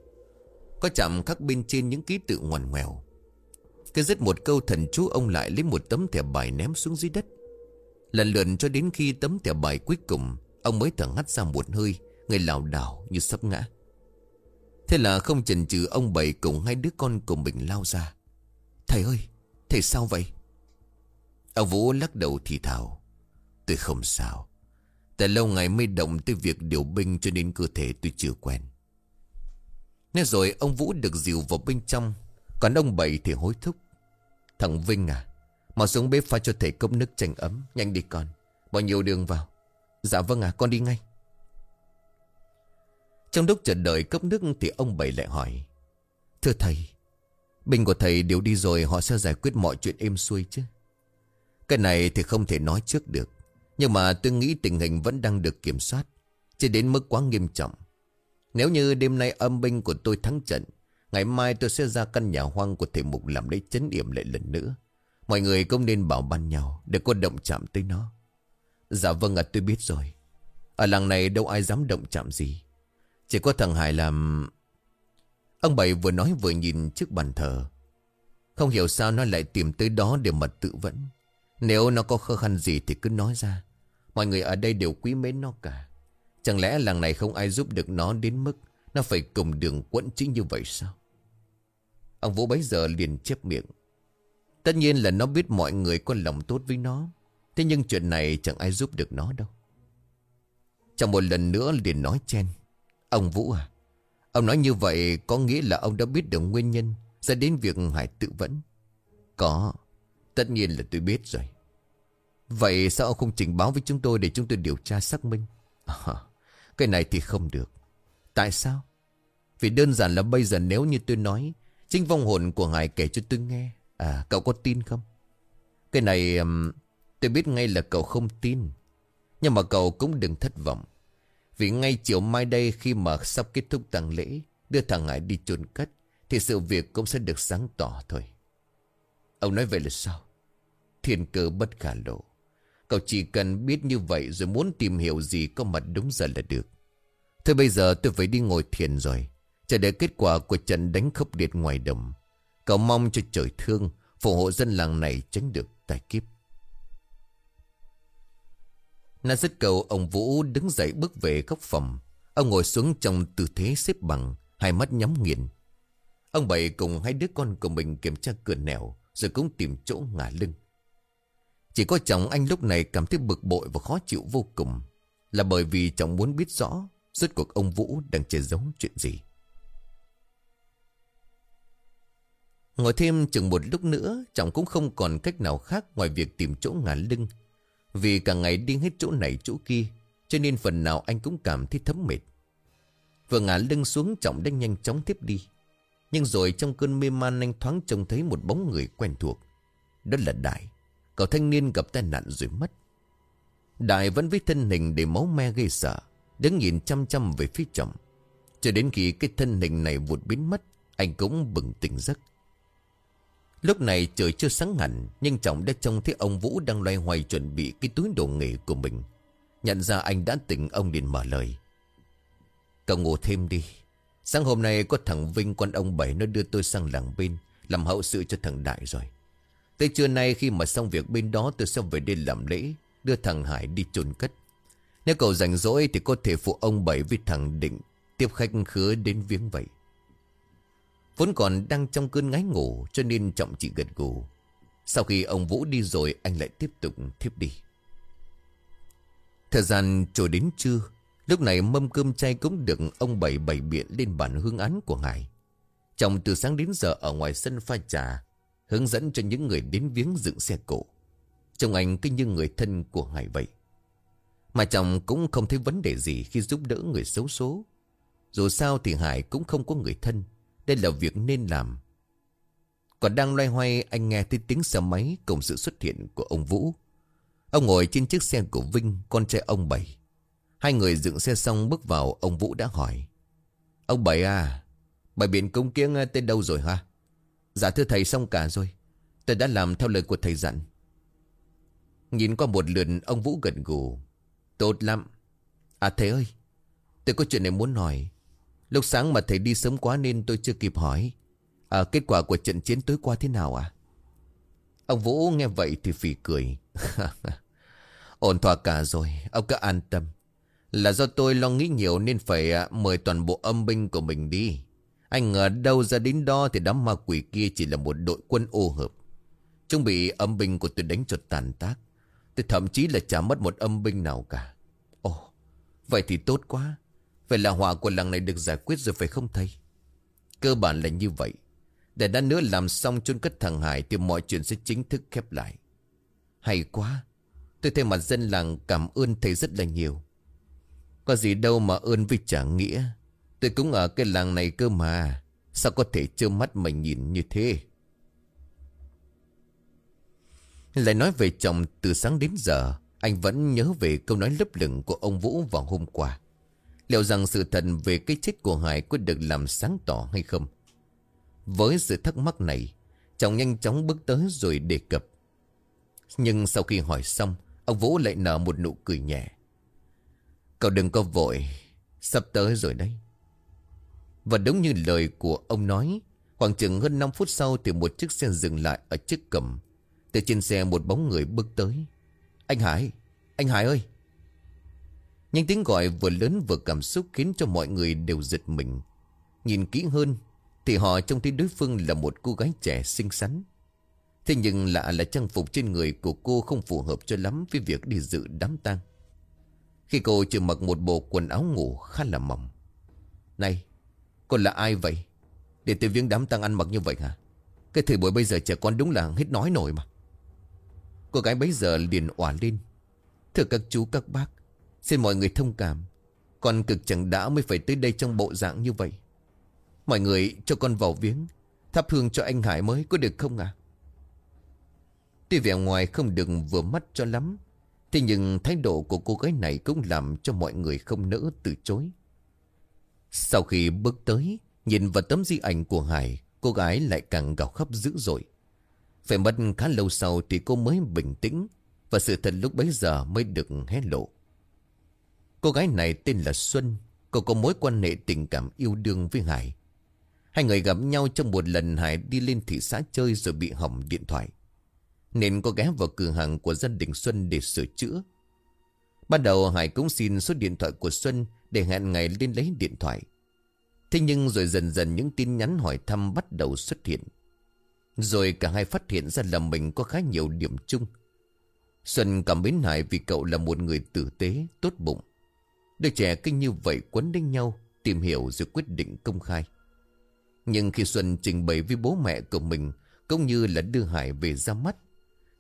Có chạm khắc bên trên những ký tự ngoằn ngoèo. Cứ dứt một câu, thần chú ông lại lấy một tấm thẻ bài ném xuống dưới đất. Lần lượt cho đến khi tấm thẻ bài cuối cùng, Ông mới thở ngắt ra một hơi, Người lảo đảo như sắp ngã. Thế là không chần chừ ông bảy cùng hai đứa con của mình lao ra. Thầy ơi, Thầy sao vậy? Ông Vũ lắc đầu thì thào. Tôi không sao. Tại lâu ngày mới động tới việc điều binh Cho nên cơ thể tôi chưa quen. Nên rồi ông Vũ được dìu vào bên trong, Còn ông Bảy thì hối thúc. Thằng Vinh à Mau xuống bếp pha cho thầy cốc nước chanh ấm, Nhanh đi con. Bao nhiêu đường vào. Dạ vâng à con đi ngay. Trong lúc chờ đợi cốc nước thì ông Bảy lại hỏi, Thưa thầy, Binh của thầy đều đi rồi, Họ sẽ giải quyết mọi chuyện êm xuôi chứ? Cái này thì không thể nói trước được. Nhưng mà tôi nghĩ tình hình vẫn đang được kiểm soát, Chỉ đến mức quá nghiêm trọng. Nếu như đêm nay âm binh của tôi thắng trận, Ngày mai tôi sẽ ra căn nhà hoang của thầy Mục Làm lấy chấn điểm lại lần nữa. Mọi người cũng nên bảo ban nhau Để có động chạm tới nó. Dạ vâng ạ, tôi biết rồi. Ở làng này đâu ai dám động chạm gì. Chỉ có thằng Hải làm Ông Bảy vừa nói vừa nhìn trước bàn thờ. Không hiểu sao nó lại tìm tới đó để mà tự vẫn. Nếu nó có khó khăn gì thì cứ nói ra. Mọi người ở đây đều quý mến nó cả. Chẳng lẽ làng này không ai giúp được nó đến mức Nó phải cùng đường quẫn chính như vậy sao? Ông Vũ bấy giờ liền chép miệng. Tất nhiên là nó biết mọi người có lòng tốt với nó. Thế nhưng chuyện này chẳng ai giúp được nó đâu. Trong một lần nữa liền nói chen. Ông Vũ à Ông nói như vậy có nghĩa là ông đã biết được nguyên nhân Dẫn đến việc Hải tự vẫn? Có, Tất nhiên là tôi biết rồi. Vậy sao ông không trình báo với chúng tôi Để chúng tôi điều tra xác minh? À, Cái này thì không được. Tại sao? Vì đơn giản là bây giờ nếu như tôi nói Chính vong hồn của Hải kể cho tôi nghe. À cậu có tin không? Cái này um, tôi biết ngay là cậu không tin. Nhưng mà cậu cũng đừng thất vọng. Vì ngay chiều mai đây khi mà sắp kết thúc tang lễ Đưa thằng Hải đi chôn cất Thì sự việc cũng sẽ được sáng tỏ thôi. Ông nói vậy là sao? Thiên cơ bất khả lộ. Cậu chỉ cần biết như vậy Rồi muốn tìm hiểu gì có mặt đúng giờ là được. Thôi bây giờ tôi phải đi ngồi thiền rồi. Chờ đợi kết quả của trận đánh khốc liệt ngoài đồng. Cậu mong cho trời thương, Phù hộ dân làng này tránh được tai kiếp. Na dứt cầu ông Vũ đứng dậy bước về góc phòng. Ông ngồi xuống trong tư thế xếp bằng, Hai mắt nhắm nghiền. Ông Bảy cùng hai đứa con của mình kiểm tra cửa nẻo, Rồi cũng tìm chỗ ngả lưng. Chỉ có chồng anh lúc này cảm thấy bực bội và khó chịu vô cùng. Là bởi vì chồng muốn biết rõ Rốt cuộc ông Vũ đang che giấu chuyện gì. Ngồi thêm chừng một lúc nữa, Chồng cũng không còn cách nào khác Ngoài việc tìm chỗ ngả lưng. Vì cả ngày đi hết chỗ này chỗ kia, Cho nên phần nào anh cũng cảm thấy thấm mệt. Vừa ngả lưng xuống Trọng đang nhanh chóng tiếp đi. Nhưng rồi trong cơn mê man, anh thoáng trông thấy một bóng người quen thuộc. Đó là Đại. Cậu thanh niên gặp tai nạn rồi mất. Đại vẫn với thân hình để máu me gây sợ, Đứng nhìn chăm chăm về phía chồng. Cho đến khi cái thân hình này vụt biến mất, Anh cũng bừng tỉnh giấc. Lúc này trời chưa sáng hẳn, Nhưng trọng đã trông thấy ông Vũ đang loay hoay chuẩn bị cái túi đồ nghề của mình. Nhận ra anh đã tỉnh, ông liền mở lời. Cậu ngủ thêm đi. Sáng hôm nay có thằng Vinh con ông Bảy Nó đưa tôi sang làng bên, Làm hậu sự cho thằng Đại rồi. Tới trưa nay khi mà xong việc bên đó, Tôi sẽ về đây làm lễ, Đưa thằng Hải đi chôn cất. Nếu cậu rảnh rỗi thì có thể phụ ông Bảy với thằng Định, Tiếp khách khứa đến viếng vậy. Vốn còn đang trong cơn ngái ngủ, Cho nên Trọng chỉ gật gù. Sau khi ông Vũ đi rồi, Anh lại tiếp tục thiếp đi. Thời gian trôi đến trưa, Lúc này mâm cơm chay cũng được Ông Bảy bày biện lên bàn hương án của ngài Chồng từ sáng đến giờ Ở ngoài sân pha trà Hướng dẫn cho những người đến viếng dựng xe cổ Trông anh cứ như người thân của ngài vậy. Mà chồng cũng không thấy vấn đề gì Khi giúp đỡ người xấu số. Dù sao thì Hải cũng không có người thân, đây là việc nên làm. Còn đang loay hoay, anh nghe thấy tiếng xe máy Cùng sự xuất hiện của ông Vũ. Ông ngồi trên chiếc xe của Vinh, Con trai ông Bảy. Hai người dựng xe xong bước vào, Ông Vũ đã hỏi. Ông Bảy à Bài biển công kiếng tên đâu rồi ha Dạ thưa thầy xong cả rồi. Tôi đã làm theo lời của thầy dặn. Nhìn qua một lượt ông Vũ gần gù. Tốt lắm. À thầy ơi Tôi có chuyện này muốn hỏi. Lúc sáng mà thầy đi sớm quá nên tôi chưa kịp hỏi. À, Kết quả của trận chiến tối qua thế nào à Ông Vũ nghe vậy thì phỉ cười. Ổn thỏa cả rồi Ông cứ an tâm. Là do tôi lo nghĩ nhiều nên phải à, mời toàn bộ âm binh của mình đi. Anh ngờ đâu ra đến đó Thì đám ma quỷ kia chỉ là một đội quân ô hợp Chúng bị âm binh của tôi đánh cho tàn tác Tôi thậm chí là chả mất một âm binh nào cả Ồ, Vậy thì tốt quá Vậy là họa của làng này được giải quyết rồi phải không thầy? Cơ bản là như vậy. Để đã nữa làm xong chôn cất thằng Hải thì mọi chuyện sẽ chính thức khép lại. Hay quá. Tôi thay mặt dân làng cảm ơn thầy rất là nhiều. Có gì đâu mà ơn vì trả nghĩa. Tôi cũng ở cái làng này cơ mà. Sao có thể trơ mắt mà nhìn như thế? Lại nói về chồng, từ sáng đến giờ, Anh vẫn nhớ về câu nói lấp lửng của ông Vũ vào hôm qua. Liệu rằng sự thật về cái chết của Hải có được làm sáng tỏ hay không? Với sự thắc mắc này, Chồng nhanh chóng bước tới rồi đề cập. Nhưng sau khi hỏi xong, Ông Vũ lại nở một nụ cười nhẹ. Cậu đừng có vội, Sắp tới rồi đấy. Và đúng như lời của ông nói Khoảng chừng hơn 5 phút sau Thì một chiếc xe dừng lại ở trước cầm Từ trên xe một bóng người bước tới. Anh Hải Anh Hải ơi! Nhanh tiếng gọi vừa lớn vừa cảm xúc Khiến cho mọi người đều giật mình. Nhìn kỹ hơn Thì họ trông thấy đối phương là một cô gái trẻ xinh xắn. Thế nhưng lạ là trang phục trên người của cô không phù hợp cho lắm với việc đi dự đám tang. Khi cô chỉ mặc một bộ quần áo ngủ khá là mỏng. Này, cô là ai vậy? Để tới viếng đám tang ăn mặc như vậy hả? Cái thời buổi bây giờ trẻ con đúng là hết nói nổi mà. Cô gái bấy giờ liền òa lên. Thưa các chú các bác, xin mọi người thông cảm. Con cực chẳng đã mới phải tới đây trong bộ dạng như vậy. Mọi người cho con vào viếng, thắp hương cho anh Hải mới có được không ạ? À? Tuy vẻ ngoài không được vừa mắt cho lắm Thế nhưng thái độ của cô gái này cũng làm cho mọi người không nỡ từ chối sau khi bước tới, Nhìn vào tấm di ảnh của Hải, Cô gái lại càng gào khóc dữ dội. Phải mất khá lâu sau thì cô mới bình tĩnh, Và sự thật lúc bấy giờ mới được hé lộ. Cô gái này tên là Xuân, Cô có mối quan hệ tình cảm yêu đương với Hải. Hai người gặp nhau trong một lần Hải đi lên thị xã chơi rồi bị hỏng điện thoại. Nên cô ghé vào cửa hàng của gia đình Xuân để sửa chữa. Ban đầu Hải cũng xin số điện thoại của Xuân Để hẹn ngày lên lấy điện thoại. Thế nhưng rồi dần dần những tin nhắn hỏi thăm bắt đầu xuất hiện. Rồi cả hai phát hiện ra là mình có khá nhiều điểm chung. Xuân cảm mến Hải vì cậu là một người tử tế, tốt bụng. Đứa trẻ kinh như vậy quấn đến nhau Tìm hiểu rồi quyết định công khai. Nhưng khi Xuân trình bày với bố mẹ của mình Cũng như là đưa Hải về ra mắt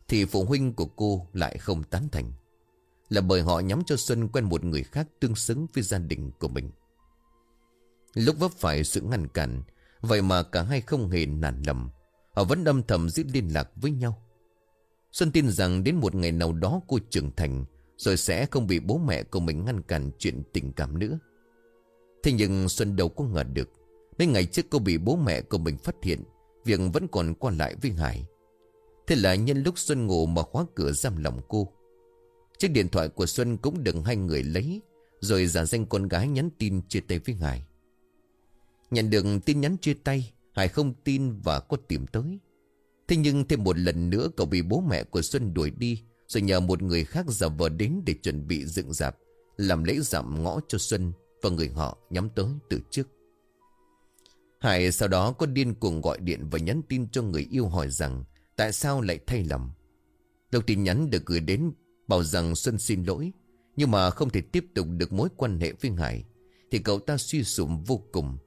thì phụ huynh của cô lại không tán thành. Là bởi họ nhắm cho Xuân quen một người khác tương xứng với gia đình của mình. Lúc vấp phải sự ngăn cản, Vậy mà cả hai không hề nản lầm Họ vẫn âm thầm giữ liên lạc với nhau. Xuân tin rằng đến một ngày nào đó cô trưởng thành, Rồi sẽ không bị bố mẹ của mình ngăn cản chuyện tình cảm nữa. Thế nhưng Xuân đâu có ngờ được Đến ngày trước cô bị bố mẹ của mình phát hiện, Việc vẫn còn qua lại với Hải. Thế là nhân lúc Xuân ngủ mà khóa cửa giam lòng cô Chiếc điện thoại của Xuân cũng đừng hai người lấy, Rồi giả danh con gái nhắn tin chia tay với Hải. Nhận được tin nhắn chia tay, Hải không tin và có tìm tới. Thế nhưng thêm một lần nữa, cậu bị bố mẹ của Xuân đuổi đi, Rồi nhờ một người khác giả vờ đến để chuẩn bị dựng dạp, Làm lễ giảm ngõ cho Xuân Và người họ nhắm tới từ trước. Hải sau đó có điên cuồng gọi điện và nhắn tin cho người yêu hỏi rằng Tại sao lại thay lầm Đầu tin nhắn được gửi đến Bảo rằng Xuân xin lỗi, Nhưng mà không thể tiếp tục được mối quan hệ với Hải, Thì cậu ta suy sụp vô cùng.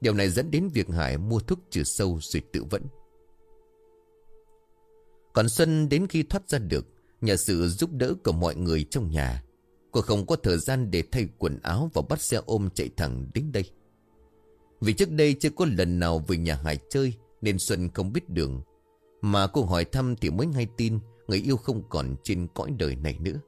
Điều này dẫn đến việc Hải mua thuốc trừ sâu rồi tự vẫn. Còn Xuân đến khi thoát ra được, Nhờ sự giúp đỡ của mọi người trong nhà, Cô không có thời gian để thay quần áo Và bắt xe ôm chạy thẳng đến đây. Vì trước đây chưa có lần nào về nhà Hải chơi, Nên Xuân không biết đường. Mà cô hỏi thăm thì mới ngay tin Người yêu không còn trên cõi đời này nữa.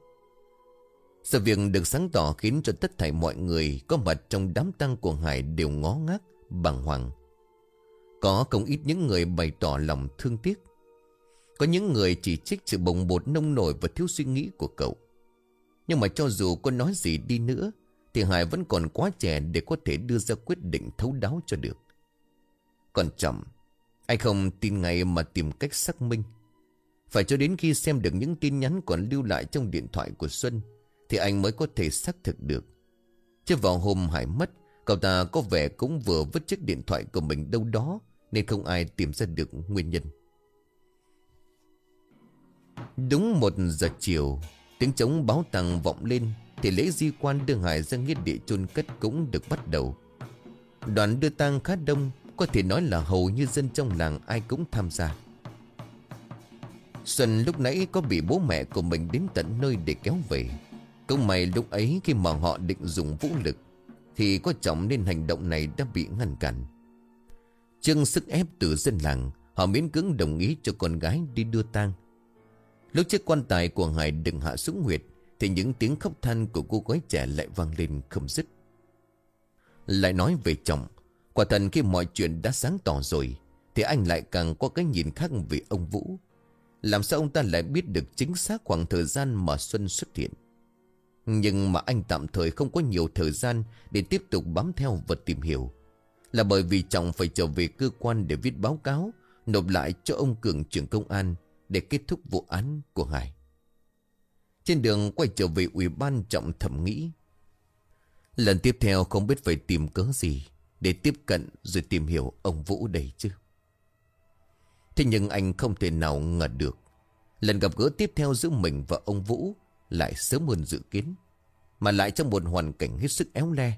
Sự việc được sáng tỏ khiến cho tất thảy mọi người Có mặt trong đám tang của Hải đều ngó ngác, bàng hoàng. Có không ít những người bày tỏ lòng thương tiếc. Có những người chỉ trích sự bồng bột nông nổi Và thiếu suy nghĩ của cậu. Nhưng mà cho dù có nói gì đi nữa, Thì Hải vẫn còn quá trẻ Để có thể đưa ra quyết định thấu đáo cho được. Còn chậm, anh không tin ngay mà tìm cách xác minh. Phải cho đến khi xem được những tin nhắn còn lưu lại trong điện thoại của Xuân thì anh mới có thể xác thực được. Chứ vào hôm Hải mất, cậu ta có vẻ cũng vừa vứt chiếc điện thoại của mình đâu đó nên không ai tìm ra được nguyên nhân. Đúng một giờ chiều, tiếng trống báo tàng vọng lên thì lễ di quan đưa Hải ra nghĩa địa chôn cất cũng được bắt đầu. Đoàn đưa tang khá đông có thể nói là hầu như dân trong làng ai cũng tham gia Xuân lúc nãy có bị bố mẹ của mình đến tận nơi để kéo về. Cũng may lúc ấy khi mà họ định dùng vũ lực, Thì có trọng nên hành động này đã bị ngăn cản. Trương sức ép từ dân làng, Họ miễn cưỡng đồng ý cho con gái đi đưa tang. Lúc chiếc quan tài của Hải đừng hạ xuống huyệt, Thì những tiếng khóc than của cô gái trẻ lại vang lên không dứt. Lại nói về chồng Quả thật khi mọi chuyện đã sáng tỏ rồi, Thì anh lại càng có cái nhìn khác về ông Vũ. Làm sao ông ta lại biết được chính xác khoảng thời gian mà Xuân xuất hiện? Nhưng mà anh tạm thời không có nhiều thời gian Để tiếp tục bám theo và tìm hiểu. Là bởi vì chồng phải trở về cơ quan để viết báo cáo, Nộp lại cho ông Cường trưởng công an Để kết thúc vụ án của Hải. Trên đường quay trở về ủy ban trọng thẩm nghĩ. Lần tiếp theo không biết phải tìm cớ gì Để tiếp cận rồi tìm hiểu ông Vũ đây chứ. Thế nhưng anh không thể nào ngờ được. Lần gặp gỡ tiếp theo giữa mình và ông Vũ Lại sớm hơn dự kiến, Mà lại trong một hoàn cảnh hết sức éo le,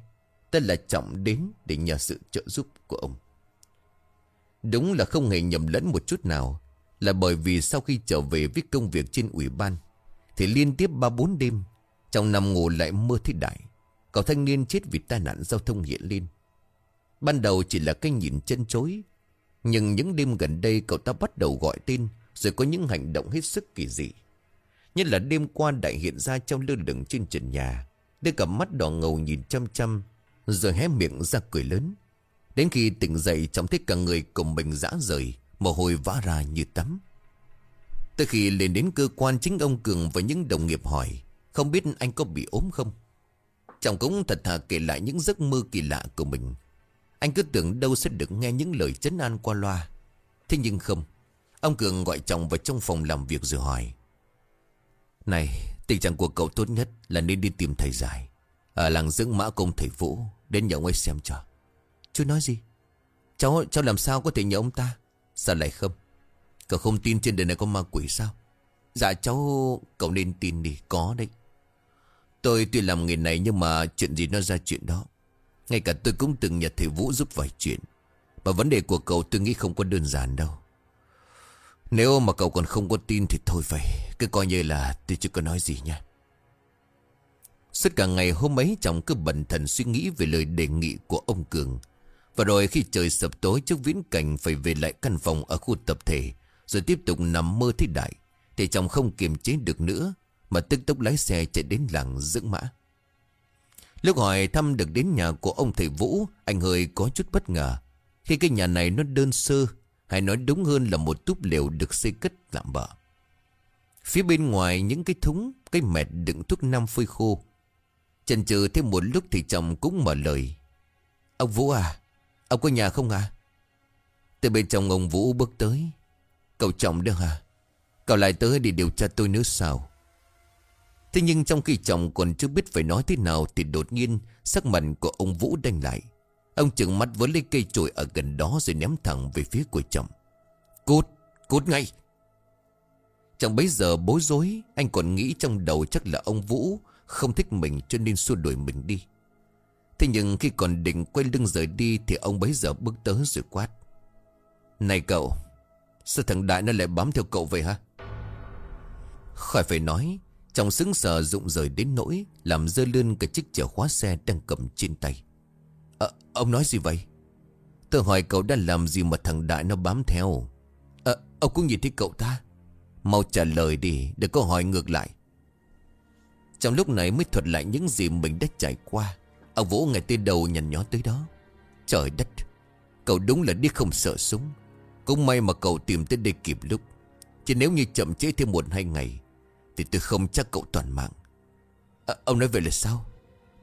Tên là Trọng đến để nhờ sự trợ giúp của ông. Đúng là không hề nhầm lẫn một chút nào Là bởi vì sau khi trở về với công việc trên ủy ban, Thì liên tiếp 3-4 đêm, Trong nằm ngủ lại mơ thấy đại, Cậu thanh niên chết vì tai nạn giao thông hiện lên. Ban đầu chỉ là cái nhìn chân chối nhưng những đêm gần đây cậu ta bắt đầu gọi tên, Rồi có những hành động hết sức kỳ dị. Nhất là đêm qua đại hiện ra trong lơ lửng trên trần nhà Đưa cặp mắt đỏ ngầu nhìn chăm chăm, Rồi hé miệng ra cười lớn. Đến khi tỉnh dậy trông thích cả người cùng mình dã rời, Mồ hôi vã ra như tắm. Tới khi lên đến cơ quan chính ông Cường và những đồng nghiệp hỏi, Không biết anh có bị ốm không? Chồng cũng thật thà kể lại những giấc mơ kỳ lạ của mình anh cứ tưởng đâu sẽ được nghe những lời chấn an qua loa. Thế nhưng không, Ông Cường gọi chồng vào trong phòng làm việc rồi hỏi. Này, tình trạng của cậu tốt nhất là nên đi tìm thầy giải. Ở làng dưỡng mã công thầy Vũ, Đến nhà ông ấy xem cho. Chú nói gì? Cháu cháu làm sao có thể nhờ ông ta? Sao lại không? Cậu không tin trên đời này có ma quỷ sao? Dạ cháu, cậu nên tin đi, Có đấy. Tôi tuy làm nghề này nhưng mà chuyện gì nó ra chuyện đó. Ngay cả tôi cũng từng nhật thầy Vũ giúp vài chuyện. Mà vấn đề của cậu tôi nghĩ không có đơn giản đâu. Nếu mà cậu còn không có tin thì thôi vậy. Cứ coi như là tôi chưa có nói gì nha. Suốt cả ngày hôm ấy chồng cứ bận thần suy nghĩ về lời đề nghị của ông Cường. Và rồi khi trời sập tối, trước viễn cảnh phải về lại căn phòng ở khu tập thể, Rồi tiếp tục nằm mơ thế đại. Thì chồng không kiềm chế được nữa, Mà tức tốc lái xe chạy đến làng dưỡng mã. Lúc hỏi thăm được đến nhà của ông thầy Vũ, Anh hơi có chút bất ngờ. Khi cái nhà này nó đơn sơ, Hay nói đúng hơn là một túp lều được xây cất tạm bỡ Phía bên ngoài những cái thúng, Cái mẹt đựng thuốc nam phơi khô. Chần chừ thêm một lúc thì chồng cũng mở lời. Ông Vũ à Ông có nhà không à Từ bên trong ông Vũ bước tới. Cậu chồng đó hả? Cậu lại tới để điều tra tôi nữa sao? Thế nhưng trong khi chồng còn chưa biết phải nói thế nào Thì đột nhiên sắc mặt của ông Vũ đanh lại. Ông chừng mắt với lấy cây chổi ở gần đó Rồi ném thẳng về phía của chồng. Cút, cút ngay. Chồng bấy giờ bối rối Anh còn nghĩ trong đầu chắc là ông Vũ Không thích mình cho nên xua đuổi mình đi. Thế nhưng khi còn định quay lưng rời đi Thì ông bấy giờ bước tới rồi quát. Này cậu Sao thằng Đại nó lại bám theo cậu vậy hả? Khỏi phải nói trong xứng sờ rụng rời đến nỗi Làm rơi lươn cả chiếc chìa khóa xe đang cầm trên tay. À, Ông nói gì vậy? Tôi hỏi cậu đã làm gì mà thằng Đại nó bám theo. À, Ông cũng nhìn thấy cậu ta. Mau trả lời đi Để câu hỏi ngược lại. Trong lúc này mới thuật lại những gì mình đã trải qua Ông Vũ ngày tới đầu nhằn nhó tới đó. Trời đất Cậu đúng là điếc không sợ súng. Cũng may mà cậu tìm tới đây kịp lúc. Chứ nếu như chậm chế thêm một hai ngày thì tôi không chắc cậu toàn mạng. À, Ông nói về là sao?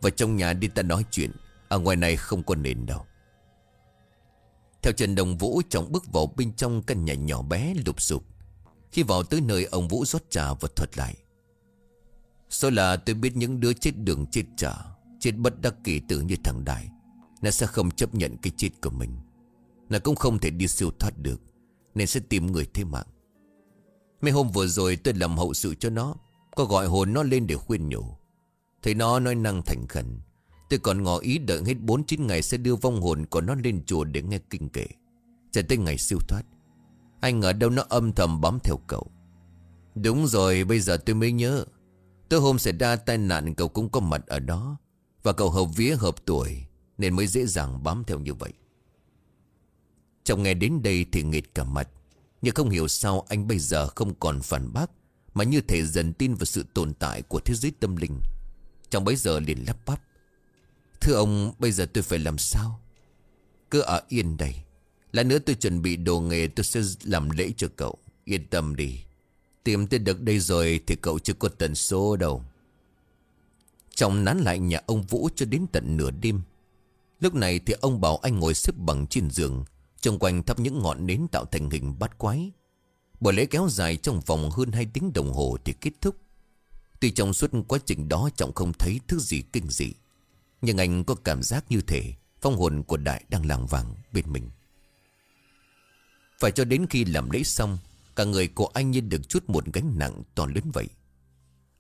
Vào trong nhà đi ta nói chuyện Ở ngoài này không có nền đâu. Theo Trần Đồng Vũ Trọng bước vào bên trong căn nhà nhỏ bé lụp sụp. Khi vào tới nơi ông Vũ rót trà và thuật lại. Số là tôi biết những đứa chết đường chết trả Chết bất đắc kỳ tử như thằng Đại Nó sẽ không chấp nhận cái chết của mình. Nó cũng không thể đi siêu thoát được Nên sẽ tìm người thế mạng. Mấy hôm vừa rồi tôi làm hậu sự cho nó, Có gọi hồn nó lên để khuyên nhủ. Thấy nó nói năng thành khẩn, Tôi còn ngỏ ý đợi hết 49 ngày Sẽ đưa vong hồn của nó lên chùa để nghe kinh kể Chờ tới ngày siêu thoát, Anh ở đâu nó âm thầm bám theo cậu. Đúng rồi, bây giờ tôi mới nhớ. Tối hôm xảy ra tai nạn, cậu cũng có mặt ở đó. Và cậu hợp vía hợp tuổi, Nên mới dễ dàng bám theo như vậy. Chồng nghe đến đây thì nghệt cả mặt. Nhưng không hiểu sao anh bây giờ không còn phản bác, Mà như thể dần tin vào sự tồn tại của thế giới tâm linh. Trong bấy giờ liền lắp bắp, Thưa ông, bây giờ tôi phải làm sao? Cứ ở yên đây. Lát nữa tôi chuẩn bị đồ nghề tôi sẽ làm lễ cho cậu. Yên tâm đi. Tìm tới được đây rồi thì cậu chưa có tần số đâu. Trong nán lại nhà ông Vũ cho đến tận nửa đêm. Lúc này thì ông bảo anh ngồi xếp bằng trên giường trong quanh thắp những ngọn nến tạo thành hình bát quái. Buổi lễ kéo dài trong vòng hơn 2 tiếng đồng hồ thì kết thúc. Tuy trong suốt quá trình đó Trọng không thấy thứ gì kinh dị, Nhưng anh có cảm giác như thể Phong hồn của Đại đang làng vàng bên mình. Phải cho đến khi làm lễ xong, Cả người của anh như được chút một gánh nặng to lớn vậy.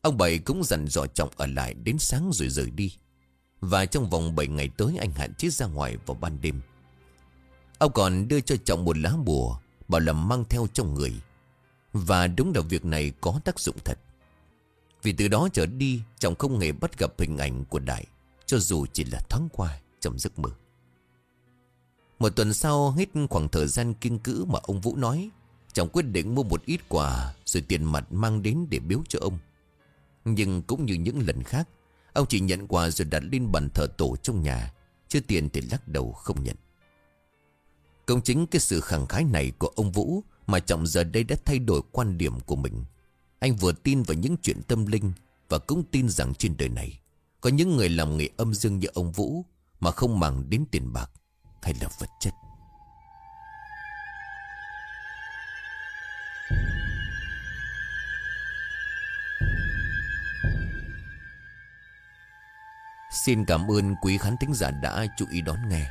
Ông Bảy cũng dặn dò Trọng ở lại đến sáng rồi rời đi. Và trong vòng 7 ngày tới, anh hạn chế ra ngoài vào ban đêm. Ông còn đưa cho Trọng một lá bùa, Bảo là mang theo trong người. Và đúng là việc này có tác dụng thật. Vì từ đó trở đi Trọng không hề bắt gặp hình ảnh của Đại, Cho dù chỉ là thoáng qua trong giấc mơ. Một tuần sau, hết khoảng thời gian kiên cữ mà ông Vũ nói Trọng quyết định mua một ít quà Rồi tiền mặt mang đến để biếu cho ông. Nhưng cũng như những lần khác, Ông chỉ nhận quà rồi đặt lên bàn thờ tổ trong nhà, Chứ tiền thì lắc đầu không nhận. Công chính cái sự khẳng khái này của ông Vũ Mà Trọng giờ đây đã thay đổi quan điểm của mình. Anh vừa tin vào những chuyện tâm linh Và cũng tin rằng trên đời này Có những người làm nghề âm dương như ông Vũ Mà không màng đến tiền bạc Hay là vật chất. Xin cảm ơn quý khán thính giả đã chú ý đón nghe.